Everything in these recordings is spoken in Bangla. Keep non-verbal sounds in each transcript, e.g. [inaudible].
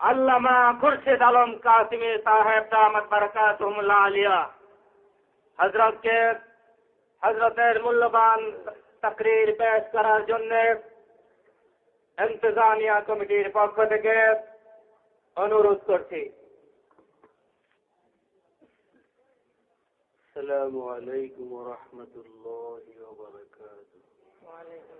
আল্লামা খুরশেদ আলম কাসিমি সাহেব দামত বরকাতুল্লাহ আলিয়া হজরতকে হজরতের মূল্যবান তাকরির পেশ করার জন্য ইন্তজামিয়া কমিটির পক্ষ থেকে অনুরোধ করছি السلام عليكم ورحمة الله وبركاته وعليكم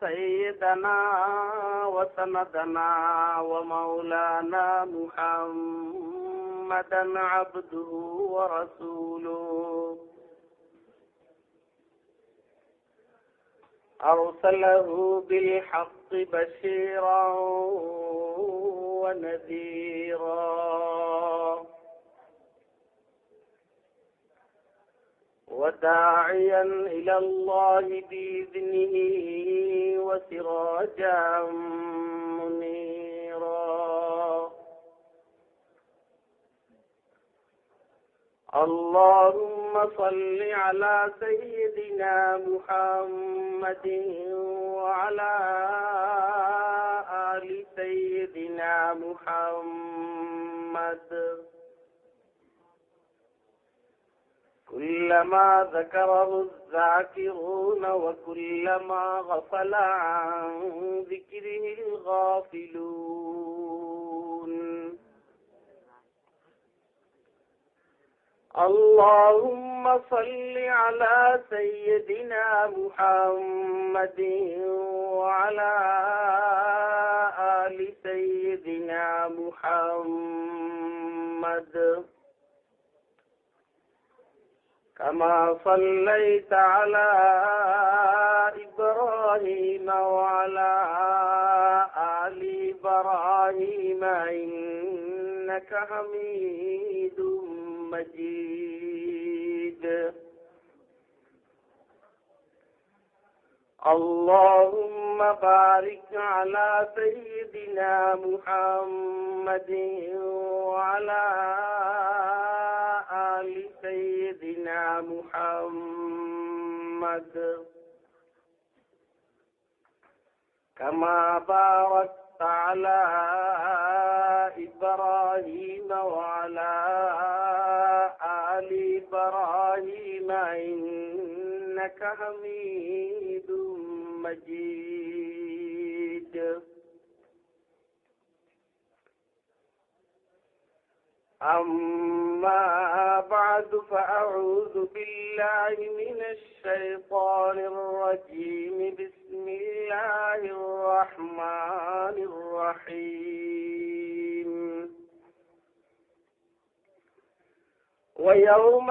سيدنا وسندنا ومولانا محمدا عبده ورسوله. أرسله بالحق بشيرا ونذيرا. وداعيا إلى الله بإذنه وسراجا منيرا. اللهم صل على سيدنا محمد وعلى آل سيدنا محمد. كلما ذكره الذاكرون وكلما غفل عن ذكره الغافلون. اللهم صل على سيدنا محمد وعلى آل سيدنا محمد. كما صليت على إبراهيم وعلى آل إبراهيم إنك حميد مجيد. اللهم بارك على سيدنا محمد وعلى آل سيدنا محمد. كما باركت على إبراهيم وعلى آل إبراهيم إنك حميد مجيد. أما بعد فأعوذ بالله من الشيطان الرجيم. بسم الله الرحمن الرحيم. ويوم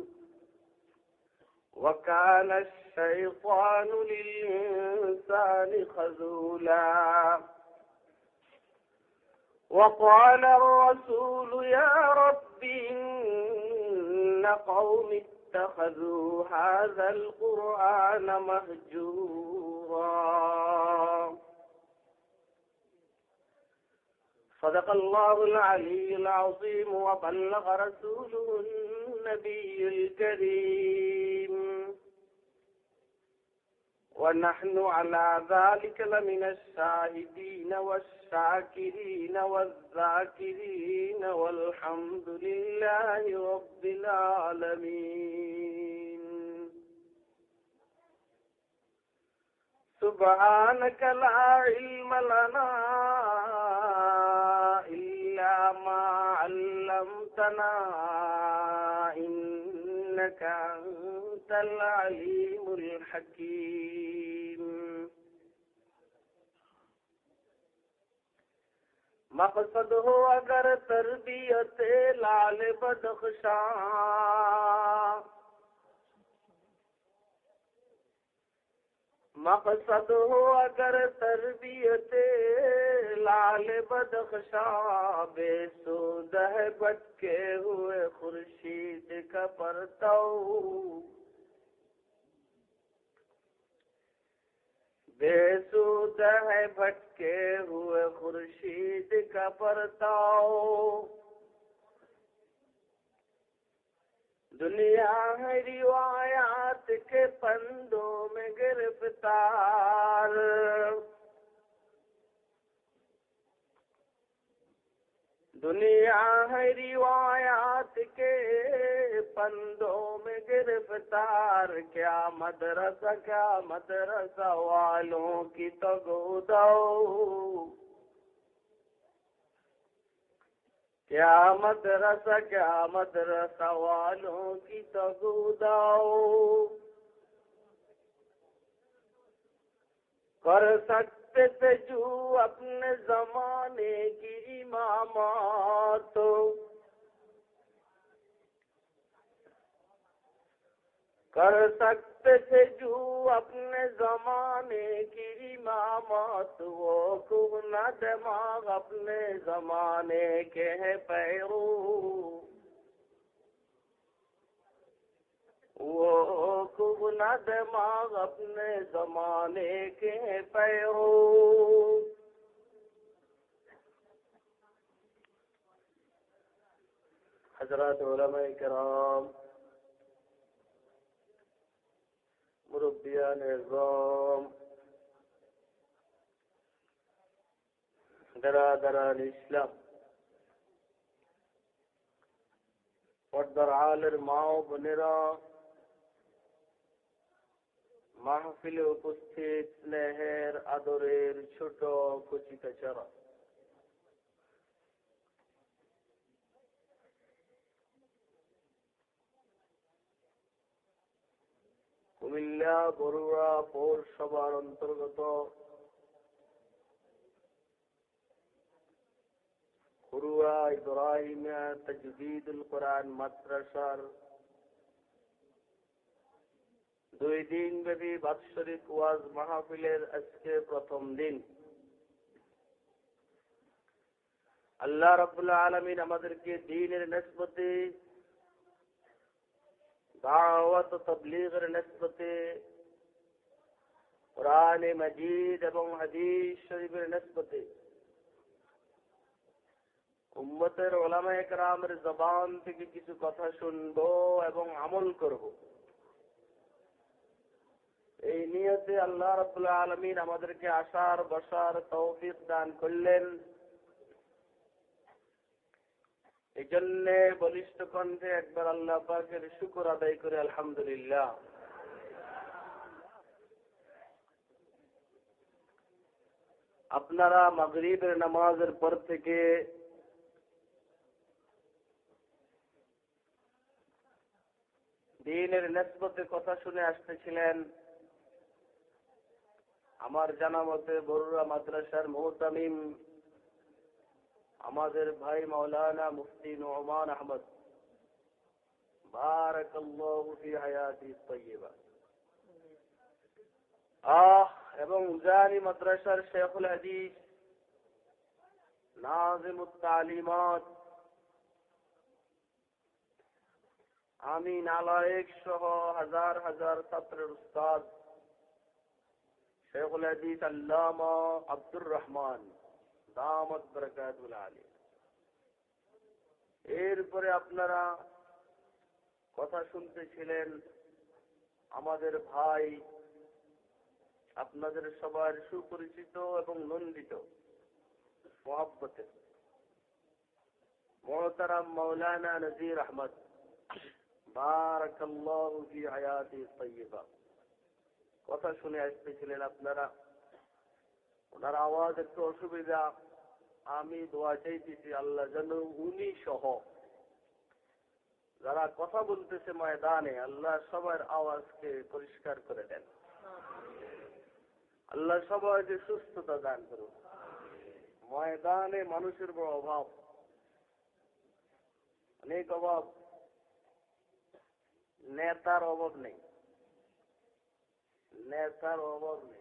وكان الشيطان للإنسان خذولا. وقال الرسول يا رب إن قوم اتخذوا هذا القرآن مهجورا. صدق الله العلي العظيم وبلغ رسوله النبي الكريم. ونحن على ذلك لمن الشاهدين والشاكرين والذاكرين والحمد لله رب العالمين. سبحانك لا علم لنا إلا ما علمتنا إنك أنت العليم الحكيم. مقصد ہو اگر تربیت لال بدخشاں. مقصد ہو اگر تربیت لال بدخشاں. بے سود ہے بٹکے ہوئے خورشید کا پرتو بے سود ہے بھٹکے ہوئے خورشید کا پرتاؤ۔ دنیا ہے روایات کے پندوں میں گرفتار۔ دنیا ہے روایات کے پندوں میں گرفتار کیا مدرسہ کیا مدرسہ والوں کی تو گودو کیا مدرسہ کیا مدرسہ والوں کی تو گودو کر سکتے تھے جو اپنے زمانے کی امامات۔ تو کر سکتے تھے جو اپنے زمانے کی امامات، وہ کبنا دماغ اپنے زمانے کے ہیں پیرو۔ وہ کبنا دماغ اپنے زمانے کے ہیں پیرو۔ حضرات علماء کرام মুরব্বিয়ান এজম দারাদারান ইসলাম পর্দার আলের মা ও বোনেরা মাহফিলে উপস্থিত স্নেহের আদরের ছোট কচি কুমিল্লা, বরুড়া, পৌরসভার অন্তর্গত খুরুয়া ইব্রাহিমিয়া তাজবিদুল কোরআন মাদ্রাসার দুই দিন ব্যাপী বাৎসরিক ওয়াজ মাহফিলের আজকে প্রথম দিন। আল্লাহ রবুল্লাহ আলমিন আমাদেরকে দিনের নেসবতে দাওয়াত তবলিগের নেসবতে কোরআনে মজিদ এবং হাদিস শরীফের নেসবতে উম্মতের ওলামা একরামের জবান থেকে কিছু কথা শুনব এবং আমল করব এই নিয়তে আল্লাহ রবুল্লাহ আলমিন আমাদেরকে আসার বসার তৌফিক দান করলেন এই জন্য বলিষ্ঠ কণ্ঠে একবার আল্লাহ পাকের আদায় করে আলহামদুলিল্লাহ। আপনারা মাগরিবের নামাজের পর থেকে দিনের নেসবতে কথা শুনে আসতেছিলেন। আমার জানা মতে বরুরা মাদ্রাসার মোহতামিম আমাদের ভাই মাওলানা মুফতি নোমান আহমদ। আহ, এবং উজানি মাদ্রাসার শেখুল হাদিস নাজিম তালিমাত। আমি নালায়েক সহ হাজার হাজার ছাত্রের উস্তাদ, শেখুল হাদিস আল্লামা আব্দুর রহমান। দামত বরকাতুল এরপরে আপনারা কথা শুনতেছিলেন, আমাদের ভাই আপনাদের সবার সুপরিচিত এবং নন্দিত মোহাব্বতের মোহতারাম মৌলানা নজির আহমদ। বারাকাল্লাহু কথা শুনে আসতেছিলেন আপনারা। ওনার আওয়াজ একটু অসুবিধা। আমি দোয়া চাইতেছি আল্লাহ যেন উনি সহ। যারা কথা বলতেছে ময়দানে, আল্লাহ সবার আওয়াজকে পরিষ্কার করে দেন। আল্লাহ সবাইকে সুস্থতা দান করুন। ময়দানে মানুষের বড় অভাব। অনেক অভাব। নেতার অভাব নেই। নেতার অভাব নেই।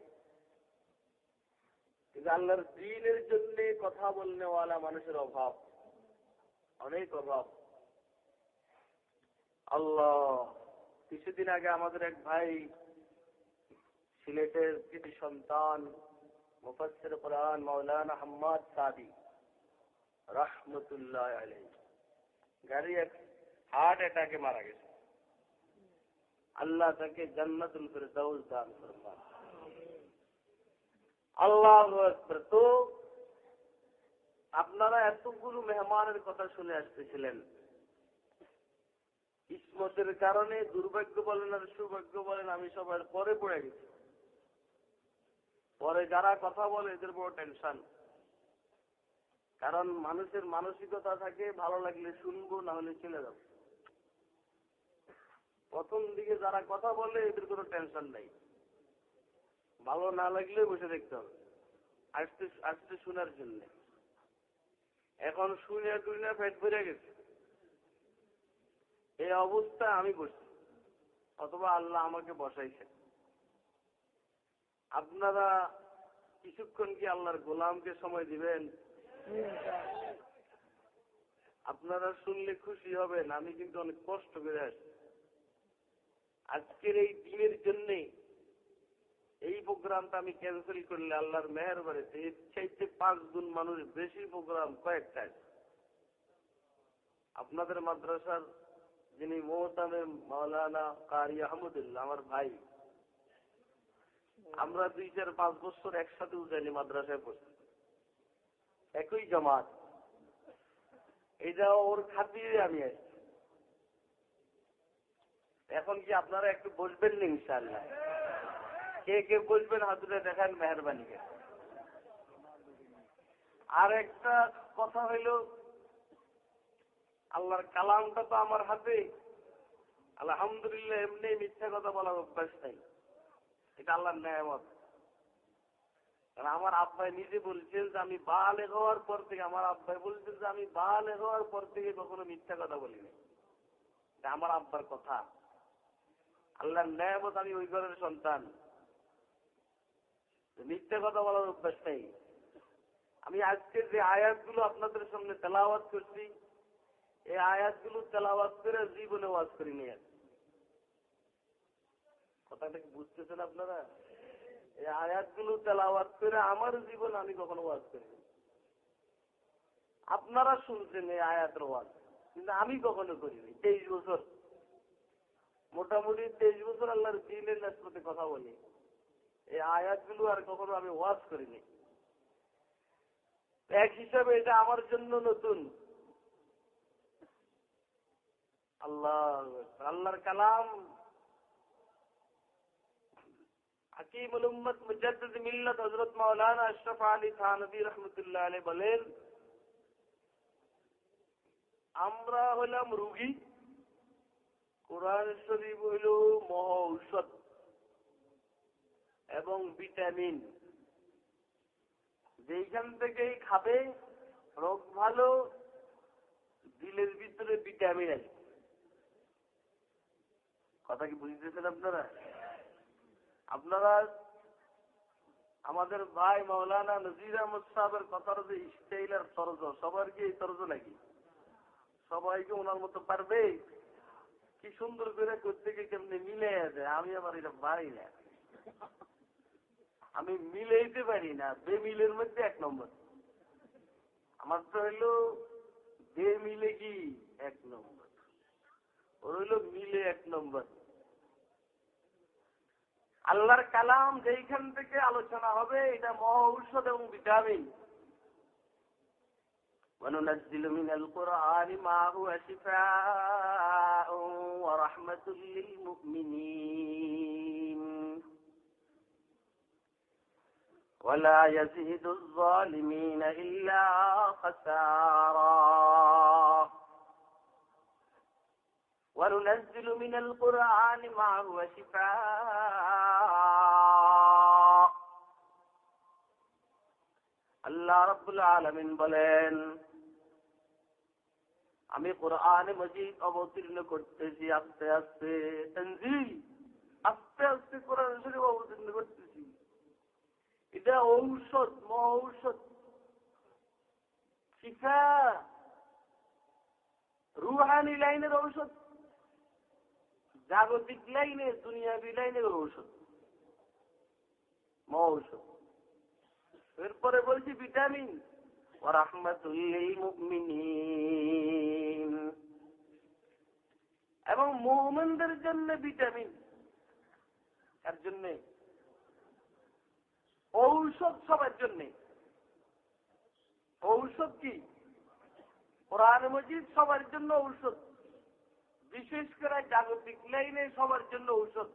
কিন্তু আল্লাহর দিনের জন্য কথা বলনেওয়ালা মানুষের অভাব, অনেক অভাব। আল্লাহ, কিছুদিন আগে আমাদের এক ভাই সিলেটের কৃতি সন্তান মুফাসসির কোরআন মাওলানা হাম্মাদ সাদি, রহমতুল্লাহ আলাই গাড়ি এক হার্ট অ্যাটাকে মারা গেছে। আল্লাহ তাকে জান্নাতুল ফিরদাউস দান ফরমান আল্লাহ আপনারা এতগুলো মেহমানের কথা শুনে আসতেছিলেন। কিসমতের কারণে দুর্ভাগ্য বলেন আর সৌভাগ্য বলেন, আমি সবার পরে পড়ে গেছি। পরে যারা কথা বলে, এদের বড় টেনশন কারণ মানুষের মানসিকতা থাকে, ভালো লাগলে শুনব, না হলে চলে যাব। প্রথম দিকে যারা কথা বলে, এদের কোনো টেনশন নেই। ভালো না লাগলে বসে দেখতে হবে। আসতে আসতে শোনার জন্য। এখন শুনে টুনে পেট ভরে গেছে। এই অবস্থা আমি বসছি। অথবা আল্লাহ আমাকে বসাইছে। আপনারা কিছুক্ষণ কি আল্লাহর গোলামকে সময় দিবেন? আপনারা শুনলে খুশি হবেন, আমি কিন্তু অনেক কষ্ট করে আসছি। আজকের এই দিনের জন্যে এই প্রোগ্রামটা আমি ক্যান্সেল করলে আল্লাহর মেহর বাড়িতে এর চাইতে পাঁচ গুণ মানুষ বেশি প্রোগ্রাম কয়েকটা। আপনাদের মাদ্রাসার যিনি মোহতামে মাওলানা কারি আহমদুল্লাহ, আমার ভাই, আমরা দুই চার পাঁচ বছর একসাথে উঠাইনি মাদ্রাসায় পড়ছি একই জামাত। এটা ওর খাতিরে আমি আসছি। এখন কি আপনারা একটু বসবেন না ইনশাল্লাহ কে কে হাতুরে দেখান মেহরবানি আর একটা কথা হইল আল্লাহর কালামটা তো আমার হাতে আলহামদুলিল্লাহ এমনি মিথ্যা কথা বলার অভ্যাস নাই এটা আল্লাহর কারণ আমার আব্বাই নিজে বলছেন যে আমি বালে হওয়ার পর থেকে আমার আব্বাই বলছেন যে আমি বালে হওয়ার পর থেকে কখনো মিথ্যা কথা বলিনি এটা আমার আব্বার কথা আল্লাহর নেয়ামত আমি ওই ঘরের সন্তান মিথ্যে কথা বলার অভ্যাস নেই। আমি আজকের যে আয়াতগুলো আপনাদের সামনে তেলাওয়াত করছি, এই আয়াতগুলো তেলাওয়াত করে জীবনে ওয়াজ করি নিয়ে কথাটা কি বুঝতেছেন আপনারা? এই আয়াতগুলো তেলাওয়াত করে আমার জীবন আমি কখনো ওয়াজ করি আপনারা শুনছেন এই আয়াতের ওয়াজ, কিন্তু আমি কখনো করিনি তেইশ বছর। মোটামুটি তেইশ বছর আল্লাহর দিনের নাসপতে কথা বলি। এই আয়াতগুলো আর কখনো আমি ওয়াজ করিনি। এক হিসাবে এটা আমার জন্য নতুন। আল্লাহ আল্লাহর কালাম। বলেন, আমরা হলাম রুগী। কোরআন শরীফ হইল মহ ঔষধ এবং ভিটামিন। যেইখান থেকেই খাবে, রোগ ভালো, দিলের ভিতরে ভিটামিন আছে। কথা কি বুঝতেছেন আপনারা? আপনারা আমাদের ভাই মৌলানা নজির আহমদ সাহেবের কথার যে স্টাইল তরজ, সবার কি এই তরজ নাকি? সবাইকে ওনার মতো পারবে? কি সুন্দর করে করতে গিয়ে কেমনি মিলে আছে আমি আবার এটা পারি না। আমি মিলেইতে পারি না বেমিলের মধ্যে এক নম্বর আমার তো হইলো বেমিলে কি এক নম্বর ওর হইলো মিলে এক নম্বর আল্লাহর কালাম যেইখান থেকে আলোচনা হবে এটা মহা ঔষধ এবং ভিটামিন وننزل من القرآن ما هو شفاء ورحمة للمؤمنين ولا يزيد الظالمين إلا خسارا وننزل من القرآن ما هو شفاء আল্লাহ রব্বুল আলমিন বলেন আমি কোরআনে মজিদ অবতীর্ণ করতেছি আস্তে আস্তে তনজিল আস্তে আস্তে কোরআন শরীফ অবতীর্ণ করতেছি এটা ঔষধ মহা ঔষধ শিখা। রুহানি লাইনের ঔষধ। জাগতিক লাইনে দুনিয়াবি লাইনের ঔষধ। মহা ঔষধ এরপরে বলছি ভিটামিন। এবং মোহামেনদের জন্য ভিটামিন। এর জন্য? ঔষধ সবার জন্য। ঔষধ কি? কোরআন মজিদ সবার জন্য ঔষধ। বিশেষ করে জাগতিক লাইনে সবার জন্য ঔষধ।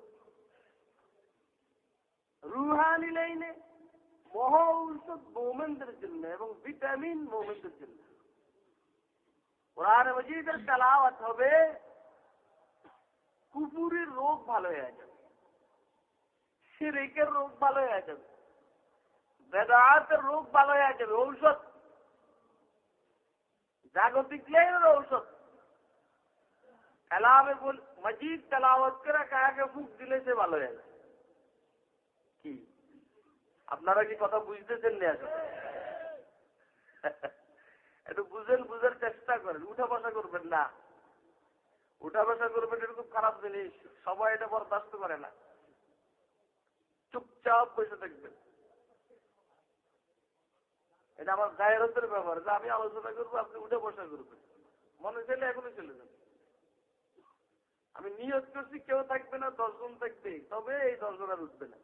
রুহানি লাইনে মহা ঔষধ মোমেনদের জন্য এবং ভিটামিন মোমেনদের জন্য। কোরআন মজিদের তেলাওয়াত হবে কুপুরের রোগ ভালো হয়ে যাবে, সিরেকের রোগ ভালো হয়ে যাবে। বেদাতের রোগ ভালো হয়ে যাবে ঔষধ। জাগতিক ঔষধ। কালামে বল মজিদ তেলাওয়াত করে কায়াকে ফুক দিলে সে ভালো হয়ে কি? আপনারা কি কথা বুঝতেছেন না আসলে? একটু বুঝেন, বুঝার চেষ্টা করেন। উঠা বসা করবেন না। উঠা বসা করবেন এটা খুব খারাপ জিনিস। সবাই এটা বরদাস্ত করে না। চুপচাপ বসে থাকবেন। এটা আমার গায়েরতের ব্যাপার যে আমি আলোচনা করব, আপনি উঠে বসা করবেন মনে চাইলে এখনই চলে যাবেন। আমি নিয়োগ করছি কেউ থাকবে না, দশজন থাকবে, তবে এই দশজন আর উঠবে না।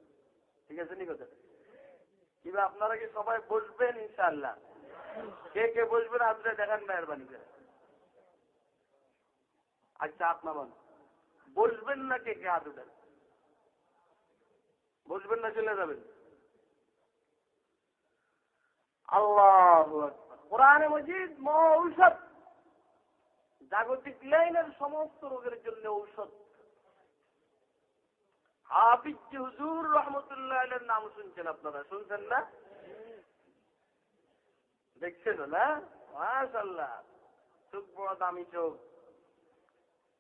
ঠিক আছে, নি কথা? কিংবা আপনারা কি সবাই বসবেন ইনশাল্লাহ কে কে বসবেন আপনি দেখান মেহরবানি করে। আচ্ছা আপনার বসবেন না কে কে হাত উঠেন? বসবেন না, চলে যাবেন। ঔষধ জাগতিক লাইনের সমস্ত রোগের জন্য ঔষধ। হাফিজ হুজুর রহমতুল্লাহ নাম শুনছেন আপনারা, শুনছেন না? দেখছেন না? মাশাল্লাহ চোখ বড় দামি চোখ।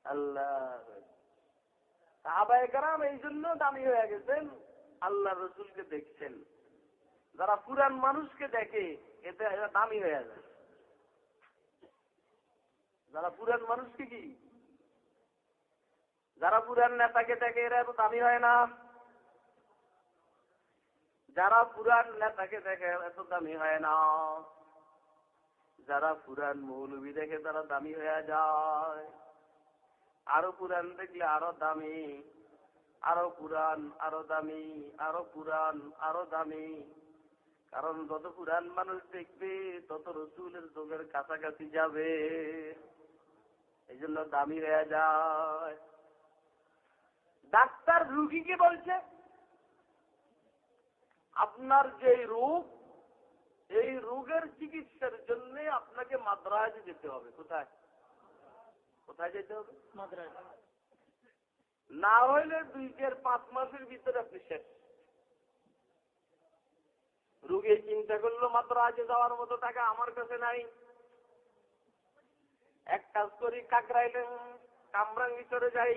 আল্লাহ এই জন্য দামি হয়ে গেছেন আল্লাহ রসুলকে দেখছেন। যারা পুরান মানুষকে দেখে, এতে দামি হয়ে যায়। যারা পুরান মানুষকে কি? যারা পুরান নেতাকে দেখে, এরা এত দামি হয় না? যারা পুরান নেতাকে দেখে এত দামি হয় না? যারা পুরান মৌলবী দেখে, তারা দামি হয়ে যায়। আরও পুরান দেখলে আরও দামি, আরও পুরান আরও দামি, আরও পুরান আরও দামি। কারণ যত পুরান মানুষ দেখবে তত রসুলের চোখের কাছাকাছি যাবে। এই জন্য দামি হয়ে যায়। ডাক্তার রুগীকে বলছে? আপনার যে রোগ এই রোগের চিকিৎসার জন্য আপনাকে মাদ্রাজ যেতে হবে। কোথায়? কোথায় যেতে হবে? মাদ্রাজ। না হইলে দুই চার পাঁচ মাসের ভিতরে আপনি শেষ। রুগী চিন্তা করল মাত্র আজে যাওয়ার মতো টাকা আমার কাছে নাই। এক কাজ করি কাকরাইলে কামরাঙ্গি চলে যাই।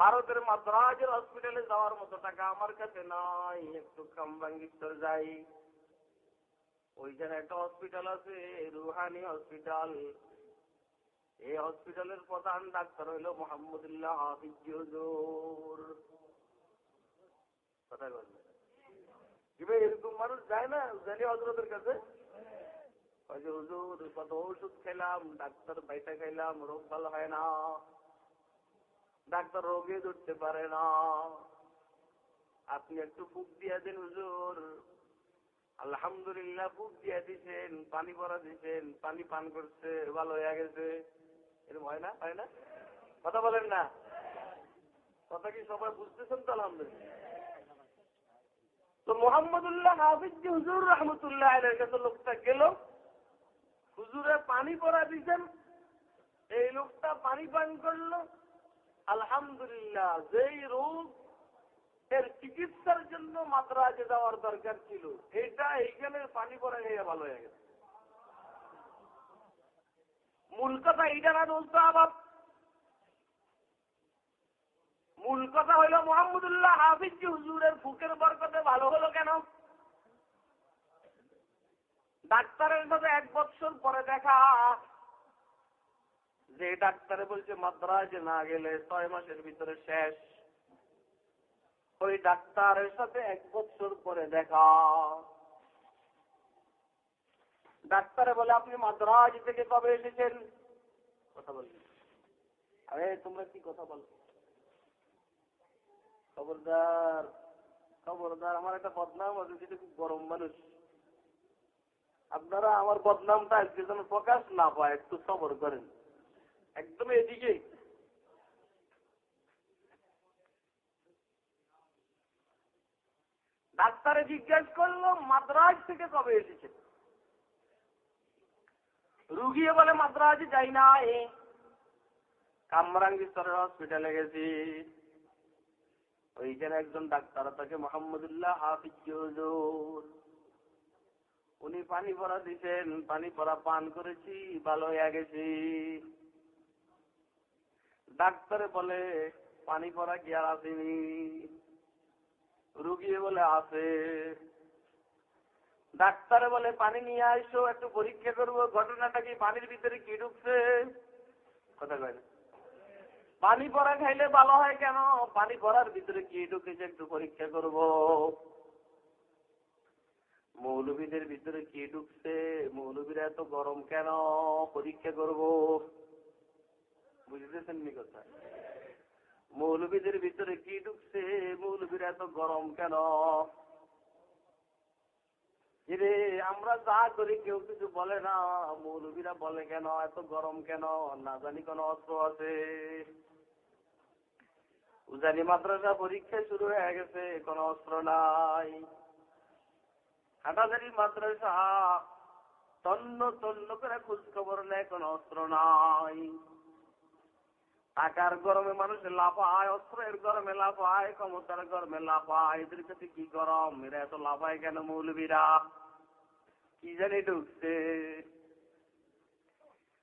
ভারতের মাদ্রাজের হসপিটালে যাওয়ার মতো টাকা আমার কাছে নাই, একটু কামরাঙ্গির যাই। ওইখানে একটা হসপিটাল আছে, রুহানি হসপিটাল এই হসপিটালের প্রধান ডাক্তার হইল মোহাম্মদুল্লাহ হাফিজ কথা বলবে? এরকম মানুষ যায় না, জানি হজরতের কাছে? কত ওষুধ খেলাম, ডাক্তার বাইটা খাইলাম, রোগ ভালো হয় না। ডাক্তার রোগে ধরতে পারে না। আপনি একটু ফুক দিয়া দিন, হুজুর। আলহামদুলিল্লাহ, ফুক দিয়া দিছেন, পানি ভরা দিছেন, পানি পান করছে, ভালো হয়ে গেছে। এরকম হয় না? হয় না? কথা বলেন না। কথা কি সবাই বুঝতেছেন তো, আলহামদুলিল্লাহ? তো মোহাম্মদুল্লাহ হাফিজ যে হুজুর রহমতুল্লাহ এর কাছে লোকটা গেল। হুজুরে পানি পরা দিছেন। এই লোকটা পানি পান করল। আলহামদুলিল্লাহ, যেই রোগ এর চিকিৎসার জন্য মাদ্রাজে যাওয়ার দরকার ছিল, এটা এইখানে পানি পরা হয়ে ভালো হয়ে গেছে। মূল কথা এইটা না দোস্ত আবার মূল কথা হইল মোহাম্মদুল্লাহ হাফিজ হুজুরের ফুকের বরকতে ভালো হলো কেন? ডাক্তারের সাথে এক বছর পরে দেখা। যে ডাক্তারে বলছে, মাদ্রাজে না গেলে ছয় মাসের ভিতরে শেষ। ওই ডাক্তারের সাথে এক বছর পরে দেখা। ডাক্তারে বলে, আপনি মাদ্রাজ থেকে কবে এসেছেন? কথা বলবেন আরে, তোমরা কি কথা বলো খবরদার খবরদার, আমার একটা বদনাম আছে খুব গরম মানুষ। আপনারা আমার বদনামটা প্রকাশ না পায়, একটু করেন। একদম এদিকে। ডাক্তারে জিজ্ঞেস করল, মাদ্রাজ থেকে কবে এসেছে? রুগী বলে, মাদ্রাজে যাই না কামরাঙ্গি স্তরের হসপিটালে গেছি। ওইখানে একজন ডাক্তার, তাকে মোহাম্মদুল্লাহ হাফিজ উনি পানি ভরা দিছেন পানি ভরা পান করেছি, ভালো হয়ে গেছি। ডাক্তারে বলে, পানি ভরা কি আর আসেনি? রুগিয়ে বলে, আছে। ডাক্তারে বলে, পানি নিয়ে আসো একটু পরীক্ষা করব, ঘটনাটা কি পানির ভিতরে কি ঢুকছে? কথা কয় না। পানি পরা খাইলে ভালো হয় কেন? পানি পরার ভিতরে কি ঢুকেছে একটু পরীক্ষা করব। মৌলবীদের ভিতরে কি ঢুকছে? মৌলবীরা এত গরম কেন? পরীক্ষা করব। বুঝতেছেন নি কথা? মৌলবীদের ভিতরে কি ঢুকছে? মৌলবীরা এত গরম কেন? রে আমরা যা করি কেউ কিছু বলে না। মৌলবীরা বলে কেন? এত গরম কেন? না জানি কোনো অস্ত্র আছে। উজানি মাদ্রাসা পরীক্ষা শুরু হয়ে গেছে, কোন অস্ত্র নাই। হাটাজারি মাদ্রাসা তন্ন তন্ন করে খোঁজ খবর নেয়, কোন অস্ত্র নাই। টাকার গরমে মানুষ লাফায়, অস্ত্রের গরমে লাফায়, ক্ষমতার গরমে লাফায়। এদের কাছে কি গরম? এরা এত লাফায় কেন মৌলবীরা? কি জানি ঢুকছে।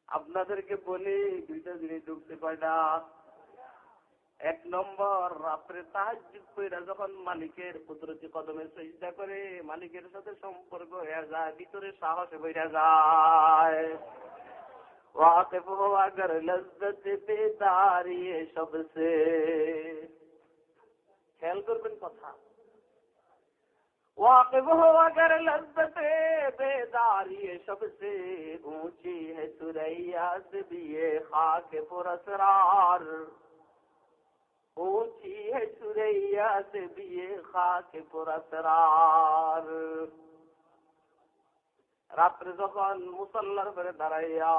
আপনাদেরকে বলি, দুইটা জিনিস ঢুকছে, কয়টা? এক নম্বর, রাত্রে তাহাজুদ যখন মালিকের কুদরতি কদমে সজদা করে, মালিকের সাথে সম্পর্ক হয়ে যায়, ভিতরে সাহসে বইরা যায়। واقف ہو খেয়াল করবেন কথা। پوچھی ہے سریا سے بھی یہ خاک پر اسرار রাত্রে যখন মুসল্লার করে দাঁড়াইয়া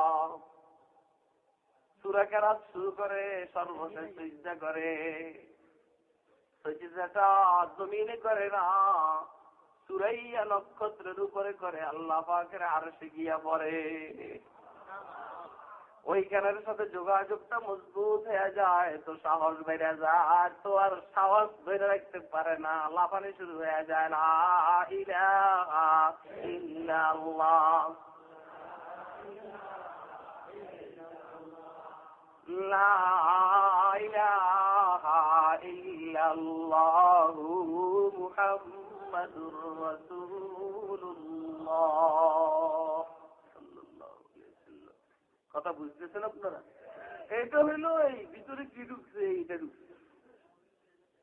সুরাকে রাত শুরু করে সর্বশেষ সুইজা করে সুইজাটা জমিনে করে না সুরাইয়া নক্ষত্রের উপরে করে আল্লাহ পাকের আরশে গিয়া পড়ে ওইখানের সাথে যোগাযোগটা মজবুত হয়ে যায়, তো সাহস বেড়ে যায়, তো আর সাহস ধরে রাখতে পারে না, লাফানি শুরু হয়ে যায় না মুহাম্মাদুর রাসূলুল্লাহ। কথা বুঝতেছেন আপনারা? এটা হইল এই ভিতরে কি ঢুকছে, এইটা ঢুকছে।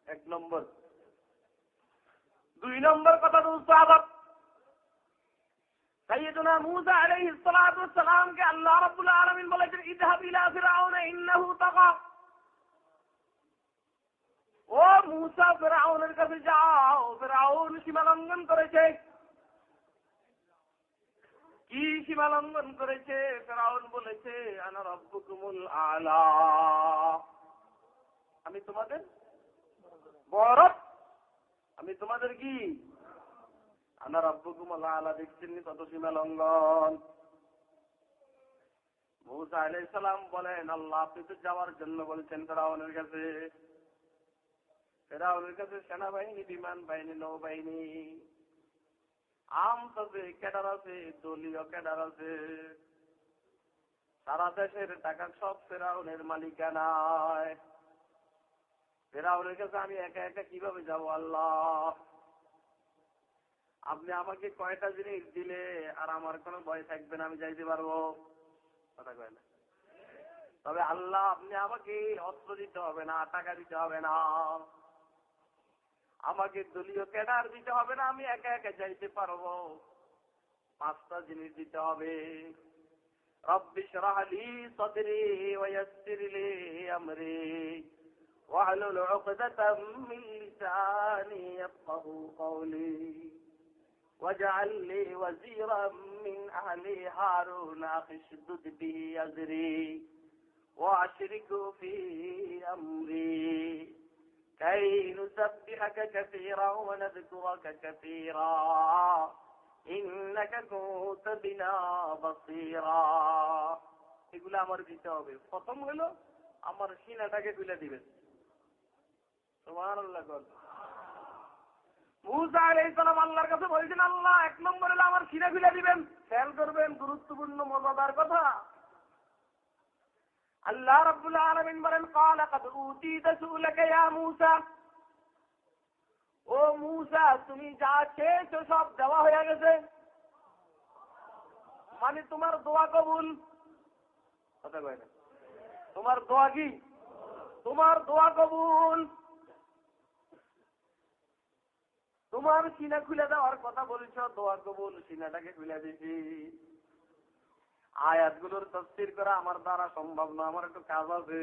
এক নম্বর। দুই নম্বর কথা বলছো আবার ও মুসা, ফিরআউনের কাছে যাও। ফিরআউন সীমা লঙ্ঘন করেছে। কি সীমা লঙ্ঘন করেছে? ফেরাউন বলেছে, আনা রব্বুকুমুল আলা। আমি তোমাদের বড়? আমি তোমাদের কি? আনা রব্বুকুমুল আলা দেখছেন নি কত সীমা লঙ্ঘন মৌসা আলাইহিস সালাম বলেন, আল্লাহ আপনি তো যাওয়ার জন্য বলছেন ফেরাউনের কাছে। ফেরাউনের কাছে সেনাবাহিনী, বিমান বাহিনী, নৌবাহিনী আর্মস আছে ক্যাডার আছে, দলীয় ক্যাডার আছে। সারা দেশের টাকা সব ফেরাউনের মালিকানায়। ফেরাউনের কাছে আমি একা একা কীভাবে যাব, আল্লাহ? আপনি আমাকে কয়টা জিনিস দিলে আর আমার কোনো ভয় থাকবে না, আমি যাইতে পারব? কথা কয় না। তবে আল্লাহ, আপনি আমাকে অস্ত্র দিতে হবে না, টাকা দিতে হবে না। আমাকে দলীয় ক্যাডার দিতে হবে না আমি একা একা যাইতে পারবো পাঁচটা জিনিস দিতে হবে রব্বি শরাহলি সদরি ওয়াসির লি আমরি واحلل عقدة من لساني يفقه قولي واجعل لي وزيرا من أهلي هارون أخي اشدد به أزري وأشركه في أمري كي نسبحك كثيرا ونذكرك كثيرا إنك كنت بنا بصيرا এগুলো আমার দিতে হবে প্রথম হলো আমার সিনাটাকে তুলে দিবেন মুসা আলাইহিস সালাম আল্লাহর কাছে বলছেন আল্লাহ এক নম্বর হলো আমার সিনা খুলে দিবেন খেয়াল করবেন গুরুত্বপূর্ণ মজাদার কথা আল্লাহ রাব্বুল আলামিন বলেন قال قد اوتيت سؤلك يا موسى ও মুসা তুমি যা চেয়েছো সব দেওয়া হয়ে গেছে মানে তোমার দোয়া কবুল কথা কয় না তোমার দোয়া কি তোমার দোয়া কবুল তোমার সিনা খুলে দেওয়ার কথা বলছ দোয়া কবুল সিনাটাকে খুলে দিছি আয়াতগুলোর তফসির করা আমার দ্বারা সম্ভব না আমার একটু কাজ আছে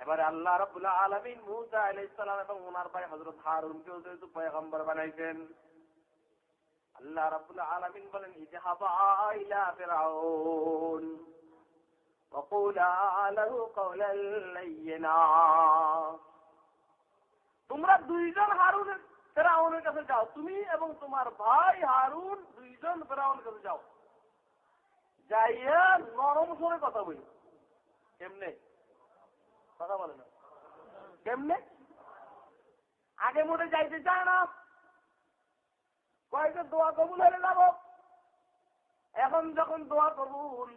এবারে আল্লাহ রাবুল্লাহ আলমিন মুসা আলাইসালাম এবং ওনার ভাই হজরত হারুনকেও যেহেতু পয়গম্বর বানাইছেন আল্লাহ রাবুল্লাহ আলমিন বলেন ইজাহাবা ইলা ফিরাউন وقولا له قولا لينا তোমরা দুইজন হারুনের ফেরাউনের কাছে যাও। তুমি এবং তোমার ভাই হারুন দুইজন ফেরাউনের কাছে যাও। যাইয়া নরম সরে কথা বলি। কেমনে? কথা বলে না। কেমনে? আগে মোটে যাইতে চায় না। কয়েকটা দোয়া কবুল হলে যাব। এখন যখন দোয়া কবুল,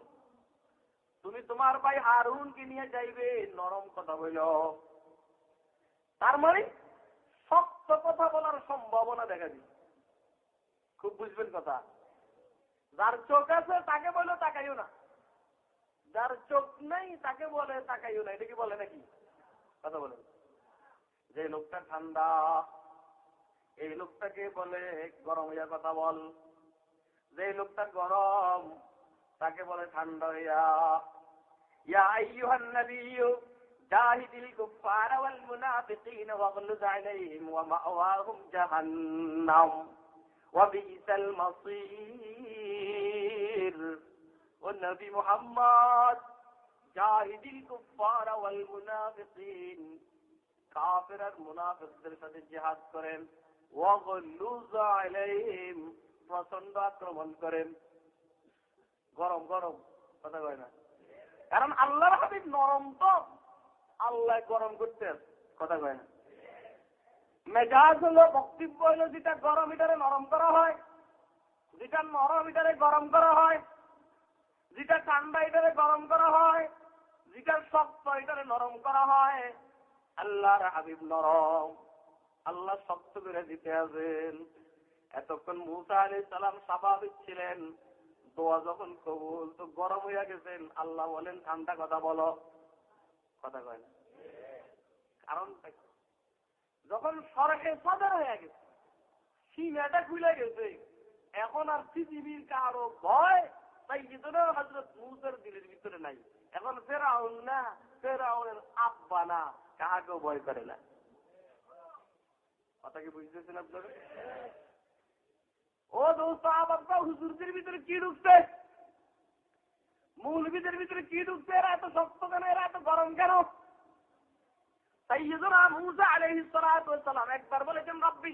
তুমি তোমার ভাই হারুনকে নিয়ে যাইবে, নরম কথা বইল তার মানে কথা বলার সম্ভাবনা দেখা দিই। খুব বুঝবেন কথা। যার চোখ আছে, তাকে বলে তাকাইও না। যার চোখ নেই, তাকে বলে তাকাইও না। এটা কি বলে নাকি? কথা বলেন। যে লোকটা ঠান্ডা, এই লোকটাকে বলে, গরম হইয়া কথা বল। যে লোকটা গরম, তাকে বলে ঠান্ডা হইয়া। ইয়া আইয়ুহান নাবিয়্যু جاهد الكفار والمنافقين واغلظ عليهم ومأواهم جهنم وبئس المصير والنبي محمد جاهد الكفار والمنافقين কাফের আর মুনাফিকদের সাথে জিহাদ করেন ওয়াগলুজ আলাইহিম প্রচন্ড আক্রমণ করেন গরম গরম কথা কয় না কারণ আল্লাহর হাবিব নরম তো আল্লাহ গরম করতে কথা কয় না। মেজাজ হলো বক্তব্য হলো যেটা গরম এটারে নরম করা হয়, যেটা নরম এটারে গরম করা হয়, যেটা ঠান্ডা এটারে গরম করা হয়, যেটা শক্ত এটারে নরম করা হয়। আল্লাহর হাবিব নরম। আল্লাহ শক্ত করে দিতে আছেন। এতক্ষণ মুসা আলী সালাম স্বাভাবিক ছিলেন। দোয়া যখন কবুল তো গরম হইয়া গেছেন। আল্লাহ বলেন, ঠান্ডা কথা বলো। কথা কয় না। কারণ যখন সরকে সদর হয়ে গেছে, সীমাটা খুলে গেছে, এখন আর পৃথিবীর কারও ভয় তাই ভিতরে হজরত মুসের দিলের ভিতরে নাই। এখন ফেরাউন না, ফেরাউনের আব্বা না, কাহাকেও ভয় করে না। কথা কি বুঝতেছেন আপনারা? ও দোস্ত, আবার হুজুরদের ভিতরে কি ঢুকছে? মৌলবীদের ভিতরে কি ঢুকছে? এরা এত শক্ত কেন? এরা এত গরম কেন? একবার বলেছেন, রব্বি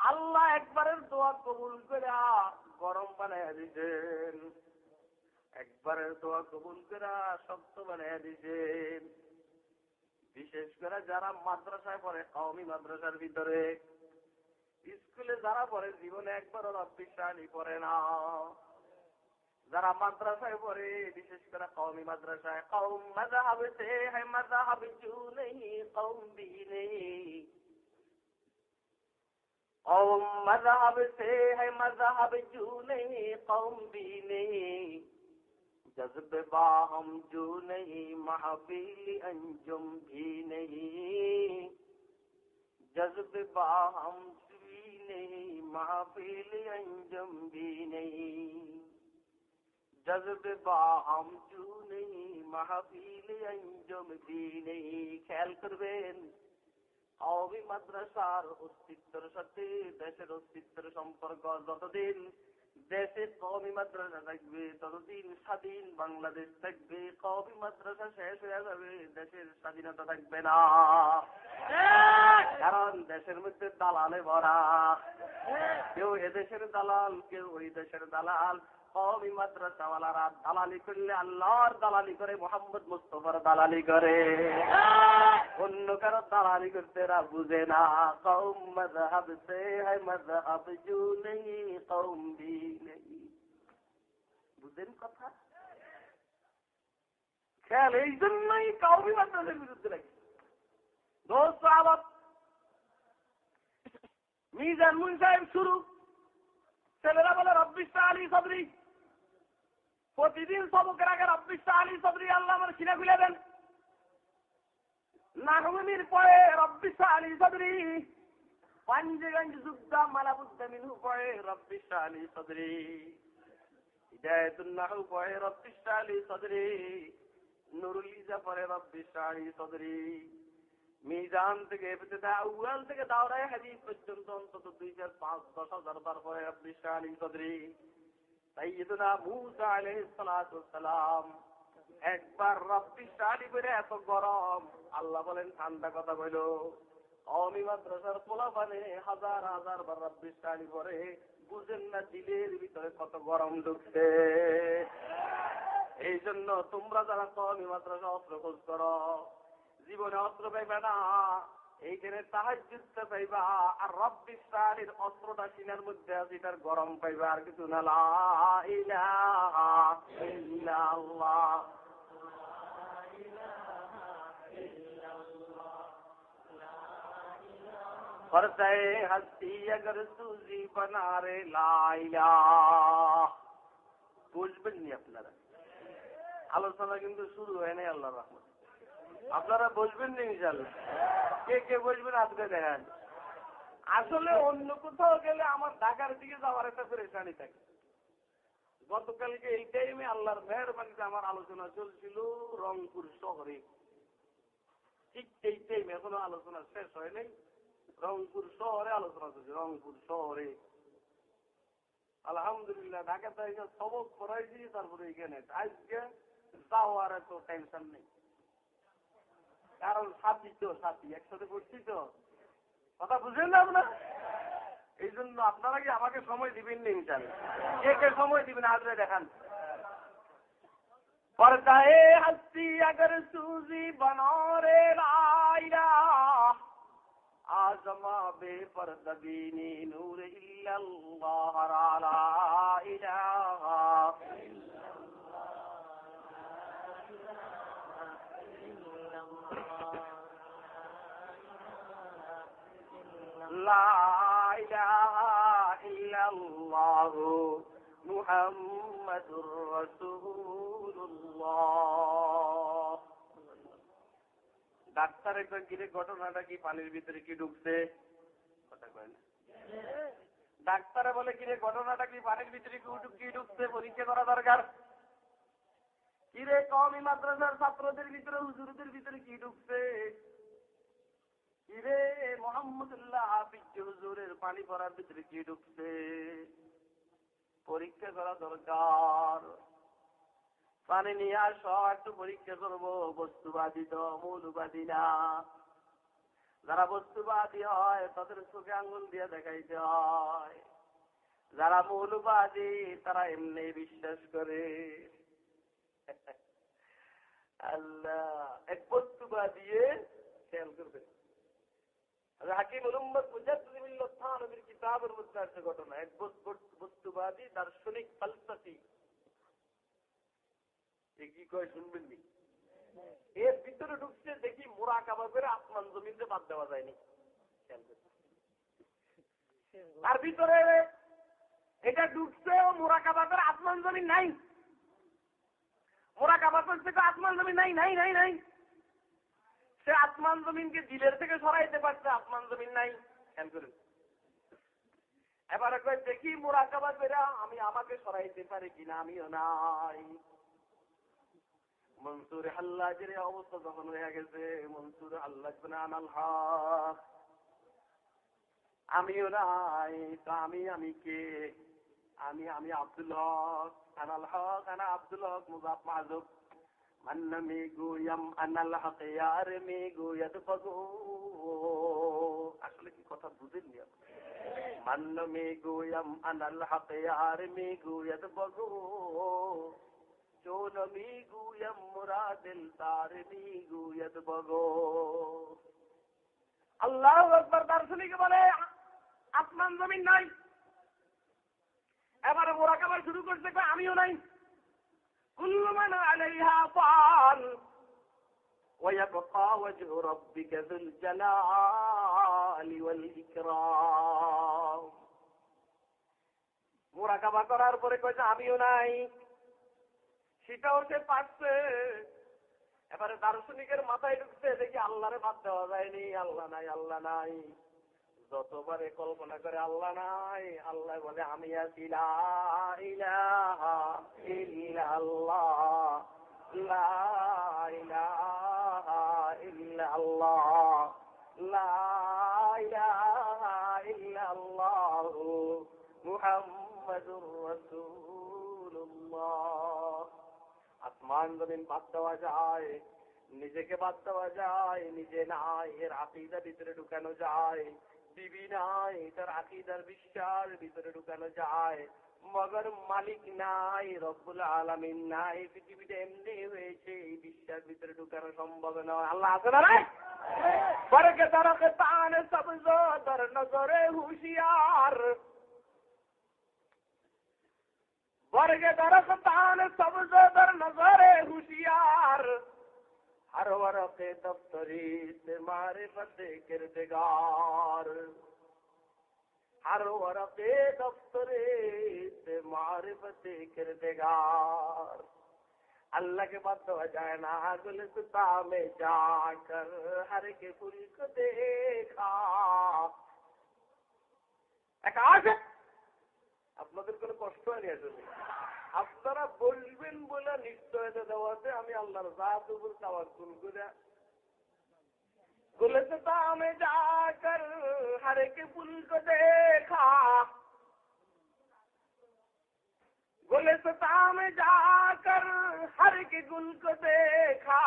আল্লাহ একবারের দোয়া কবুল করে গরম বানায় দিতেন একবারের দোয়া কবুল করে শক্ত বানায় দিতেন বিশেষ করে যারা মাদ্রাসায় পড়ে, কওমি মাদ্রাসার ভিতরে। স্কুলে যারা পড়ে, জীবনে একবারও রব্বি শালি পড়ে না। ذرا مدرسہ بولے وشیش کر قومی مدرسہ ہے۔ قوم مذہب سے ہے، مذہب جو نہیں، قوم بھی نہیں۔ قوم مذہب سے ہے، مذہب جو نہیں، قوم بھی نہیں۔ جذب باہم جو نہیں محبیل انجم بھی نہیں۔ جذب باہم جو نہیں، محفل انجم بھی نہیں۔ जज्ब बाहम जू नहीं महफिल अंजुम भी नहीं খেয়াল করবেন কওমি মাদ্রাসার অস্তিত্বের সাথে দেশের অস্তিত্বের সম্পর্ক যতদিন দেশে কওমি মাদ্রাসা থাকবে ততদিন স্বাধীন বাংলাদেশ থাকবে কওমি মাদ্রাসা শেষ হয়ে যাবে দেশের স্বাধীনতা থাকবে না কারণ দেশের মধ্যে দালালে ভরা কেউ এদেশের দালাল কেউ ওই দেশের দালাল কওমি মাদ্রাসাওয়ালারা দালালি করলে আল্লাহর দালালি করে, মোহাম্মদ মুস্তফার দালালি করে। অন্য কারও দালালি করতে এরা বুঝে না। কৌম মজহব সে है মজহব জু নেই কৌম ভি নেই। বুঝেন কথা? খেয়াল, এই জন্যই কৌমি মাদ্রাসার বিরুদ্ধে লাগে দোস্ত, আবার মিজান মুন সাহেব শুরু। ছেলেরা বলে রব্বিশ আলী সবরি প্রতিদিন সবকের আগে রব্বিশ আলী সবরি আল্লাহ আমার সিনে খুলে দেন। নাহমির পরে রব্বিশ আলী সদরি, পাঞ্জগঞ্জ যুদ্ধা মালাবুদ্দা মিনহু পরে রব্বিশ আলী সদরি হিদায়তুল নাহু পরে রব্বিশ আলী সদরি নুরুল ইজা পরে রব্বিশ আলী সদরি। মিজান থেকে আউয়াল থেকে দাওরায় হাদিস পর্যন্ত অন্তত দুই চার পাঁচ দশ হাজার বার পরে রব্বিশ আলী সদরি। একবার রব্বি শালি করে এত গরম। আল্লাহ বলেন, ঠান্ডা কথা অমি মাদ্রাসার পোলা হাজার হাজার বার রব্বি শালি করে বুঝেন না দিলের ভিতরে কত গরম ঢুকছে? এই জন্য তোমরা যারা কমি মাদ্রাসা অস্ত্র খোঁজ করো, জীবনে অস্ত্র পাইবে না। এইখানে তাহাজুদটা পাইবা, আর রব্বি সারির অস্ত্রটা সিনার মধ্যে আছে, এটার গরম পাইবা, আর কিছু না। আলোচনা কিন্তু শুরু হয় নাই আল্লাহ রহমত। আপনারা বসবেন নি কে কে বুঝবেন আজকে দেখেন। আসলে অন্য কোথাও গেলে আমার ঢাকার দিকে যাওয়ার একটা পরেশানি থাকে। গতকালকে এই টাইমে আল্লাহর মেহরবানিতে আমার আলোচনা চলছিল রংপুর শহরে। ঠিক এই টাইমে এখনও আলোচনা শেষ হয় নাই। রংপুর শহরে আলোচনা চলছে, রংপুর শহরে। আলহামদুলিল্লাহ ঢাকা থেকে সবক পড়াইছি, তারপরে এখানে আজকে যাওয়ার এত টেনশন নেই। কারণ সাথী তো সাথী একসাথে পড়ছি তো। কথা বুঝলেন না আপনার? এই জন্য আপনারা কি আমাকে সময় দিবেন না ইনশাল্লাহ একে সময় দিবেন আজরে দেখান। পর্দায় হাসি আগর সুজি বনরে রায়রা আজমা বে নূর ইল্লাল্লাহ লা ইলাহা। لا إله إلا الله الله محمد رسول الله ডাক্তারে কয় কিরে ঘটনাটা কি পানির ভিতরে কি ঢুকছে কথা কয় না ডাক্তারে বলে কিরে ঘটনাটা কি পানির ভিতরে কি উঠুক কি ঢুকছে পরীক্ষা করা দরকার কিরে কমি মাদ্রাসার ছাত্রদের ভিতরে হুজুরদের ভিতরে কি ঢুকছে কিরে মোহাম্মদুল্লাহ হুজুরের পানি পড়ার ভিতরে কি ঢুকছে? পরীক্ষা করা দরকার। পানি নিয়ে আস, একটু পরীক্ষা করব। বস্তুবাদী তো না। যারা বস্তুবাদী হয়, তাদের চোখে আঙ্গুল দিয়ে দেখাইতে হয়। যারা মৌলবাদী, তারা এমনি বিশ্বাস করে। [laughs] আল্লাহ, এক বস্তুবাদী খেয়াল করবেন। হাকিম উম্মদ মুজাদ্দিদুল থানবীর কিতাবের মধ্যে আছে ঘটনা। এক বস্তুবাদী দার্শনিক ফালসাফি। এ কি কয় শুনবেন নি? এর ভিতরে ঢুকছে দেখি মোরা কাবা করে আসমান জমিনতে বাদ দেওয়া যায়নি। তার ভিতরে এটা ঢুকছে মোরা কাবা আসমান জমিন নাই। মোরা কাবা করছে আসমান জমিন নাই নাই নাই নাই। সে আসমান জমিনকে দিলের থেকে সরাইতে পারছে, আসমান জমিন নাই। খেয়াল করুন। এবারে দেখি মোরাকাবা করে আমি আমাকে সরাইতে পারি কিনা? আমিও নাই। মনসুর হাল্লাজের অবস্থা যখন হয়ে গেছে, মনসুর আল্লাহ আনাল হক। আমিও নাই, তা আমি আমি কে? আমি আমি আব্দুল হক, আনাল হক, আনা আব্দুল হক, মুজাফ মাহুব అన్న మీకు ఎం అన్నల హతయారు మీకు ఎదుపగు আসলে কি কথা বুঝেননি মান্য মেঘু এম আনাল হাতয়ার মেঘু এদবগু চোন মেঘু এম মুরাদিল তার মেঘু এদবগু আল্লাহ একবার দার্শনিকে বলে আসমান জমিন নাই এবারে মোরাকাবার শুরু করছে আমিও নাই كل من عليها فعل ويبقى وجه ربك ذو الجلال والإكرام মোরাকাবা করার পরে কয়েছে আমিও নাই সেটাও সে পারছে এবারে দার্শনিকের মাথায় ঢুকছে দেখি আল্লাহরে বাদ দেওয়া যায়নি আল্লাহ নাই আল্লাহ নাই যতবারে কল্পনা করে আল্লাহ নাই, আল্লাহ বলে, আমি আছি আসমান জমিন বাদ দেওয়া যায়, নিজেকে বাদ দেওয়া যায়, নিজে নাই, এর আকিদা ভিতরে ঢুকানো যায়। বিবি নাই তার আকিদার বিশ্বাস ভিতরে ঢুকানো যায়। মগর মালিক নাই, রব্বুল আলমিন নাই। পৃথিবীটা এমনি হয়েছে, এই বিশ্বাস ভিতরে ঢুকানো সম্ভব নয়। আল্লাহ আছে না রে বরকে তরকে তান সবজ দর নজরে হুশিয়ার। বর্গে দরক তান সবজ দর নজরে হুশিয়ার। ہر ورق دفتری سے مارے کردگار۔ ہر ورق دفتری سے مارے کردگار۔ اللہ کے بعد تو جانا گلستا میں جا کر ہر کے پل کو دیکھا۔ ایک آج আপনাদের কোনো কষ্ট হয়নি আপনারা বলবেন বলে নিশ্চয়তা দেওয়াতে আমি আল্লাহর জাত উপর তাওয়াক্কুল করে। بولتے تھا میں جا کر ہر ایک پل کو دیکھا گلستا میں جا کر ہر ایک گل کو دیکھا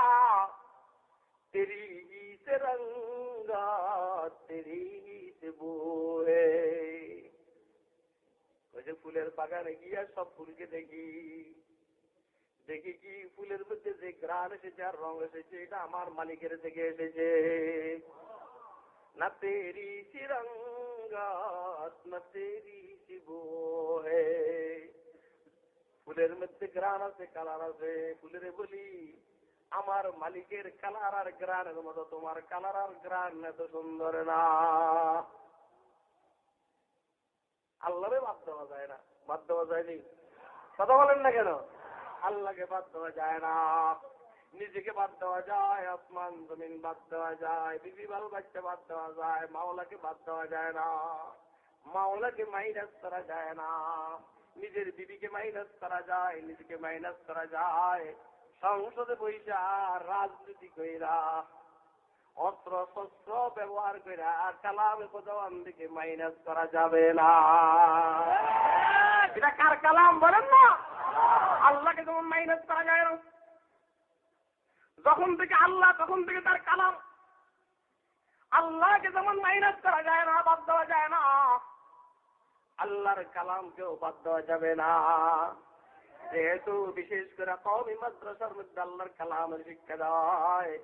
تیری سے رنگا تیری سے بوئے যে ফুলের বাগানে গিয়ে সব ফুলকে দেখি। দেখি কি ফুলের মধ্যে যে গ্রান এসেছে আর রং এসেছে, এটা আমার মালিকের থেকে এসেছে। না তেরি সিরঙ্গাত না তেরি শিবো হে ফুলের মধ্যে গ্রান আছে, কালার আছে। ফুলের বলি, আমার মালিকের কালার আর গ্রানের মতো, তোমার কালার আর গ্রান এত সুন্দর না। আল্লাহরে বাদ দেওয়া যায় না। বাদ দেওয়া যায়নি। কথা বলেন না কেন? আল্লাহকে বাদ দেওয়া যায় না। নিজেকে বাদ দেওয়া যায়, আসমান, জমিন বাদ দেওয়া যায়, বিবি বাল বাচ্চা বাদ দেওয়া যায়, মাওলাকে বাদ দেওয়া যায় না। মাওলাকে মাইনাস করা যায় না। নিজের বিবিকে মাইনাস করা যায়, নিজেকে মাইনাস করা যায়। সংসদে বৈশা রাজনীতি কইরা অস্ত্র শস্ত্র ব্যবহার করে আর কালামে জওয়ান দিকে মাইনাস করা যাবে না। এটা কার কালাম বলেন না? আল্লাহকে যেমন মাইনাস করা যায় না। যখন থেকে আল্লাহ, তখন থেকে তার কালাম। আল্লাহকে যেমন মাইনাস করা যায় না, বাদ দেওয়া যায় না। আল্লাহর কালামকেও বাদ দেওয়া যাবে না। যেহেতু বিশেষ করে কমই মাদ্রাসার মধ্যে আল্লাহর কালামের শিক্ষা দেয়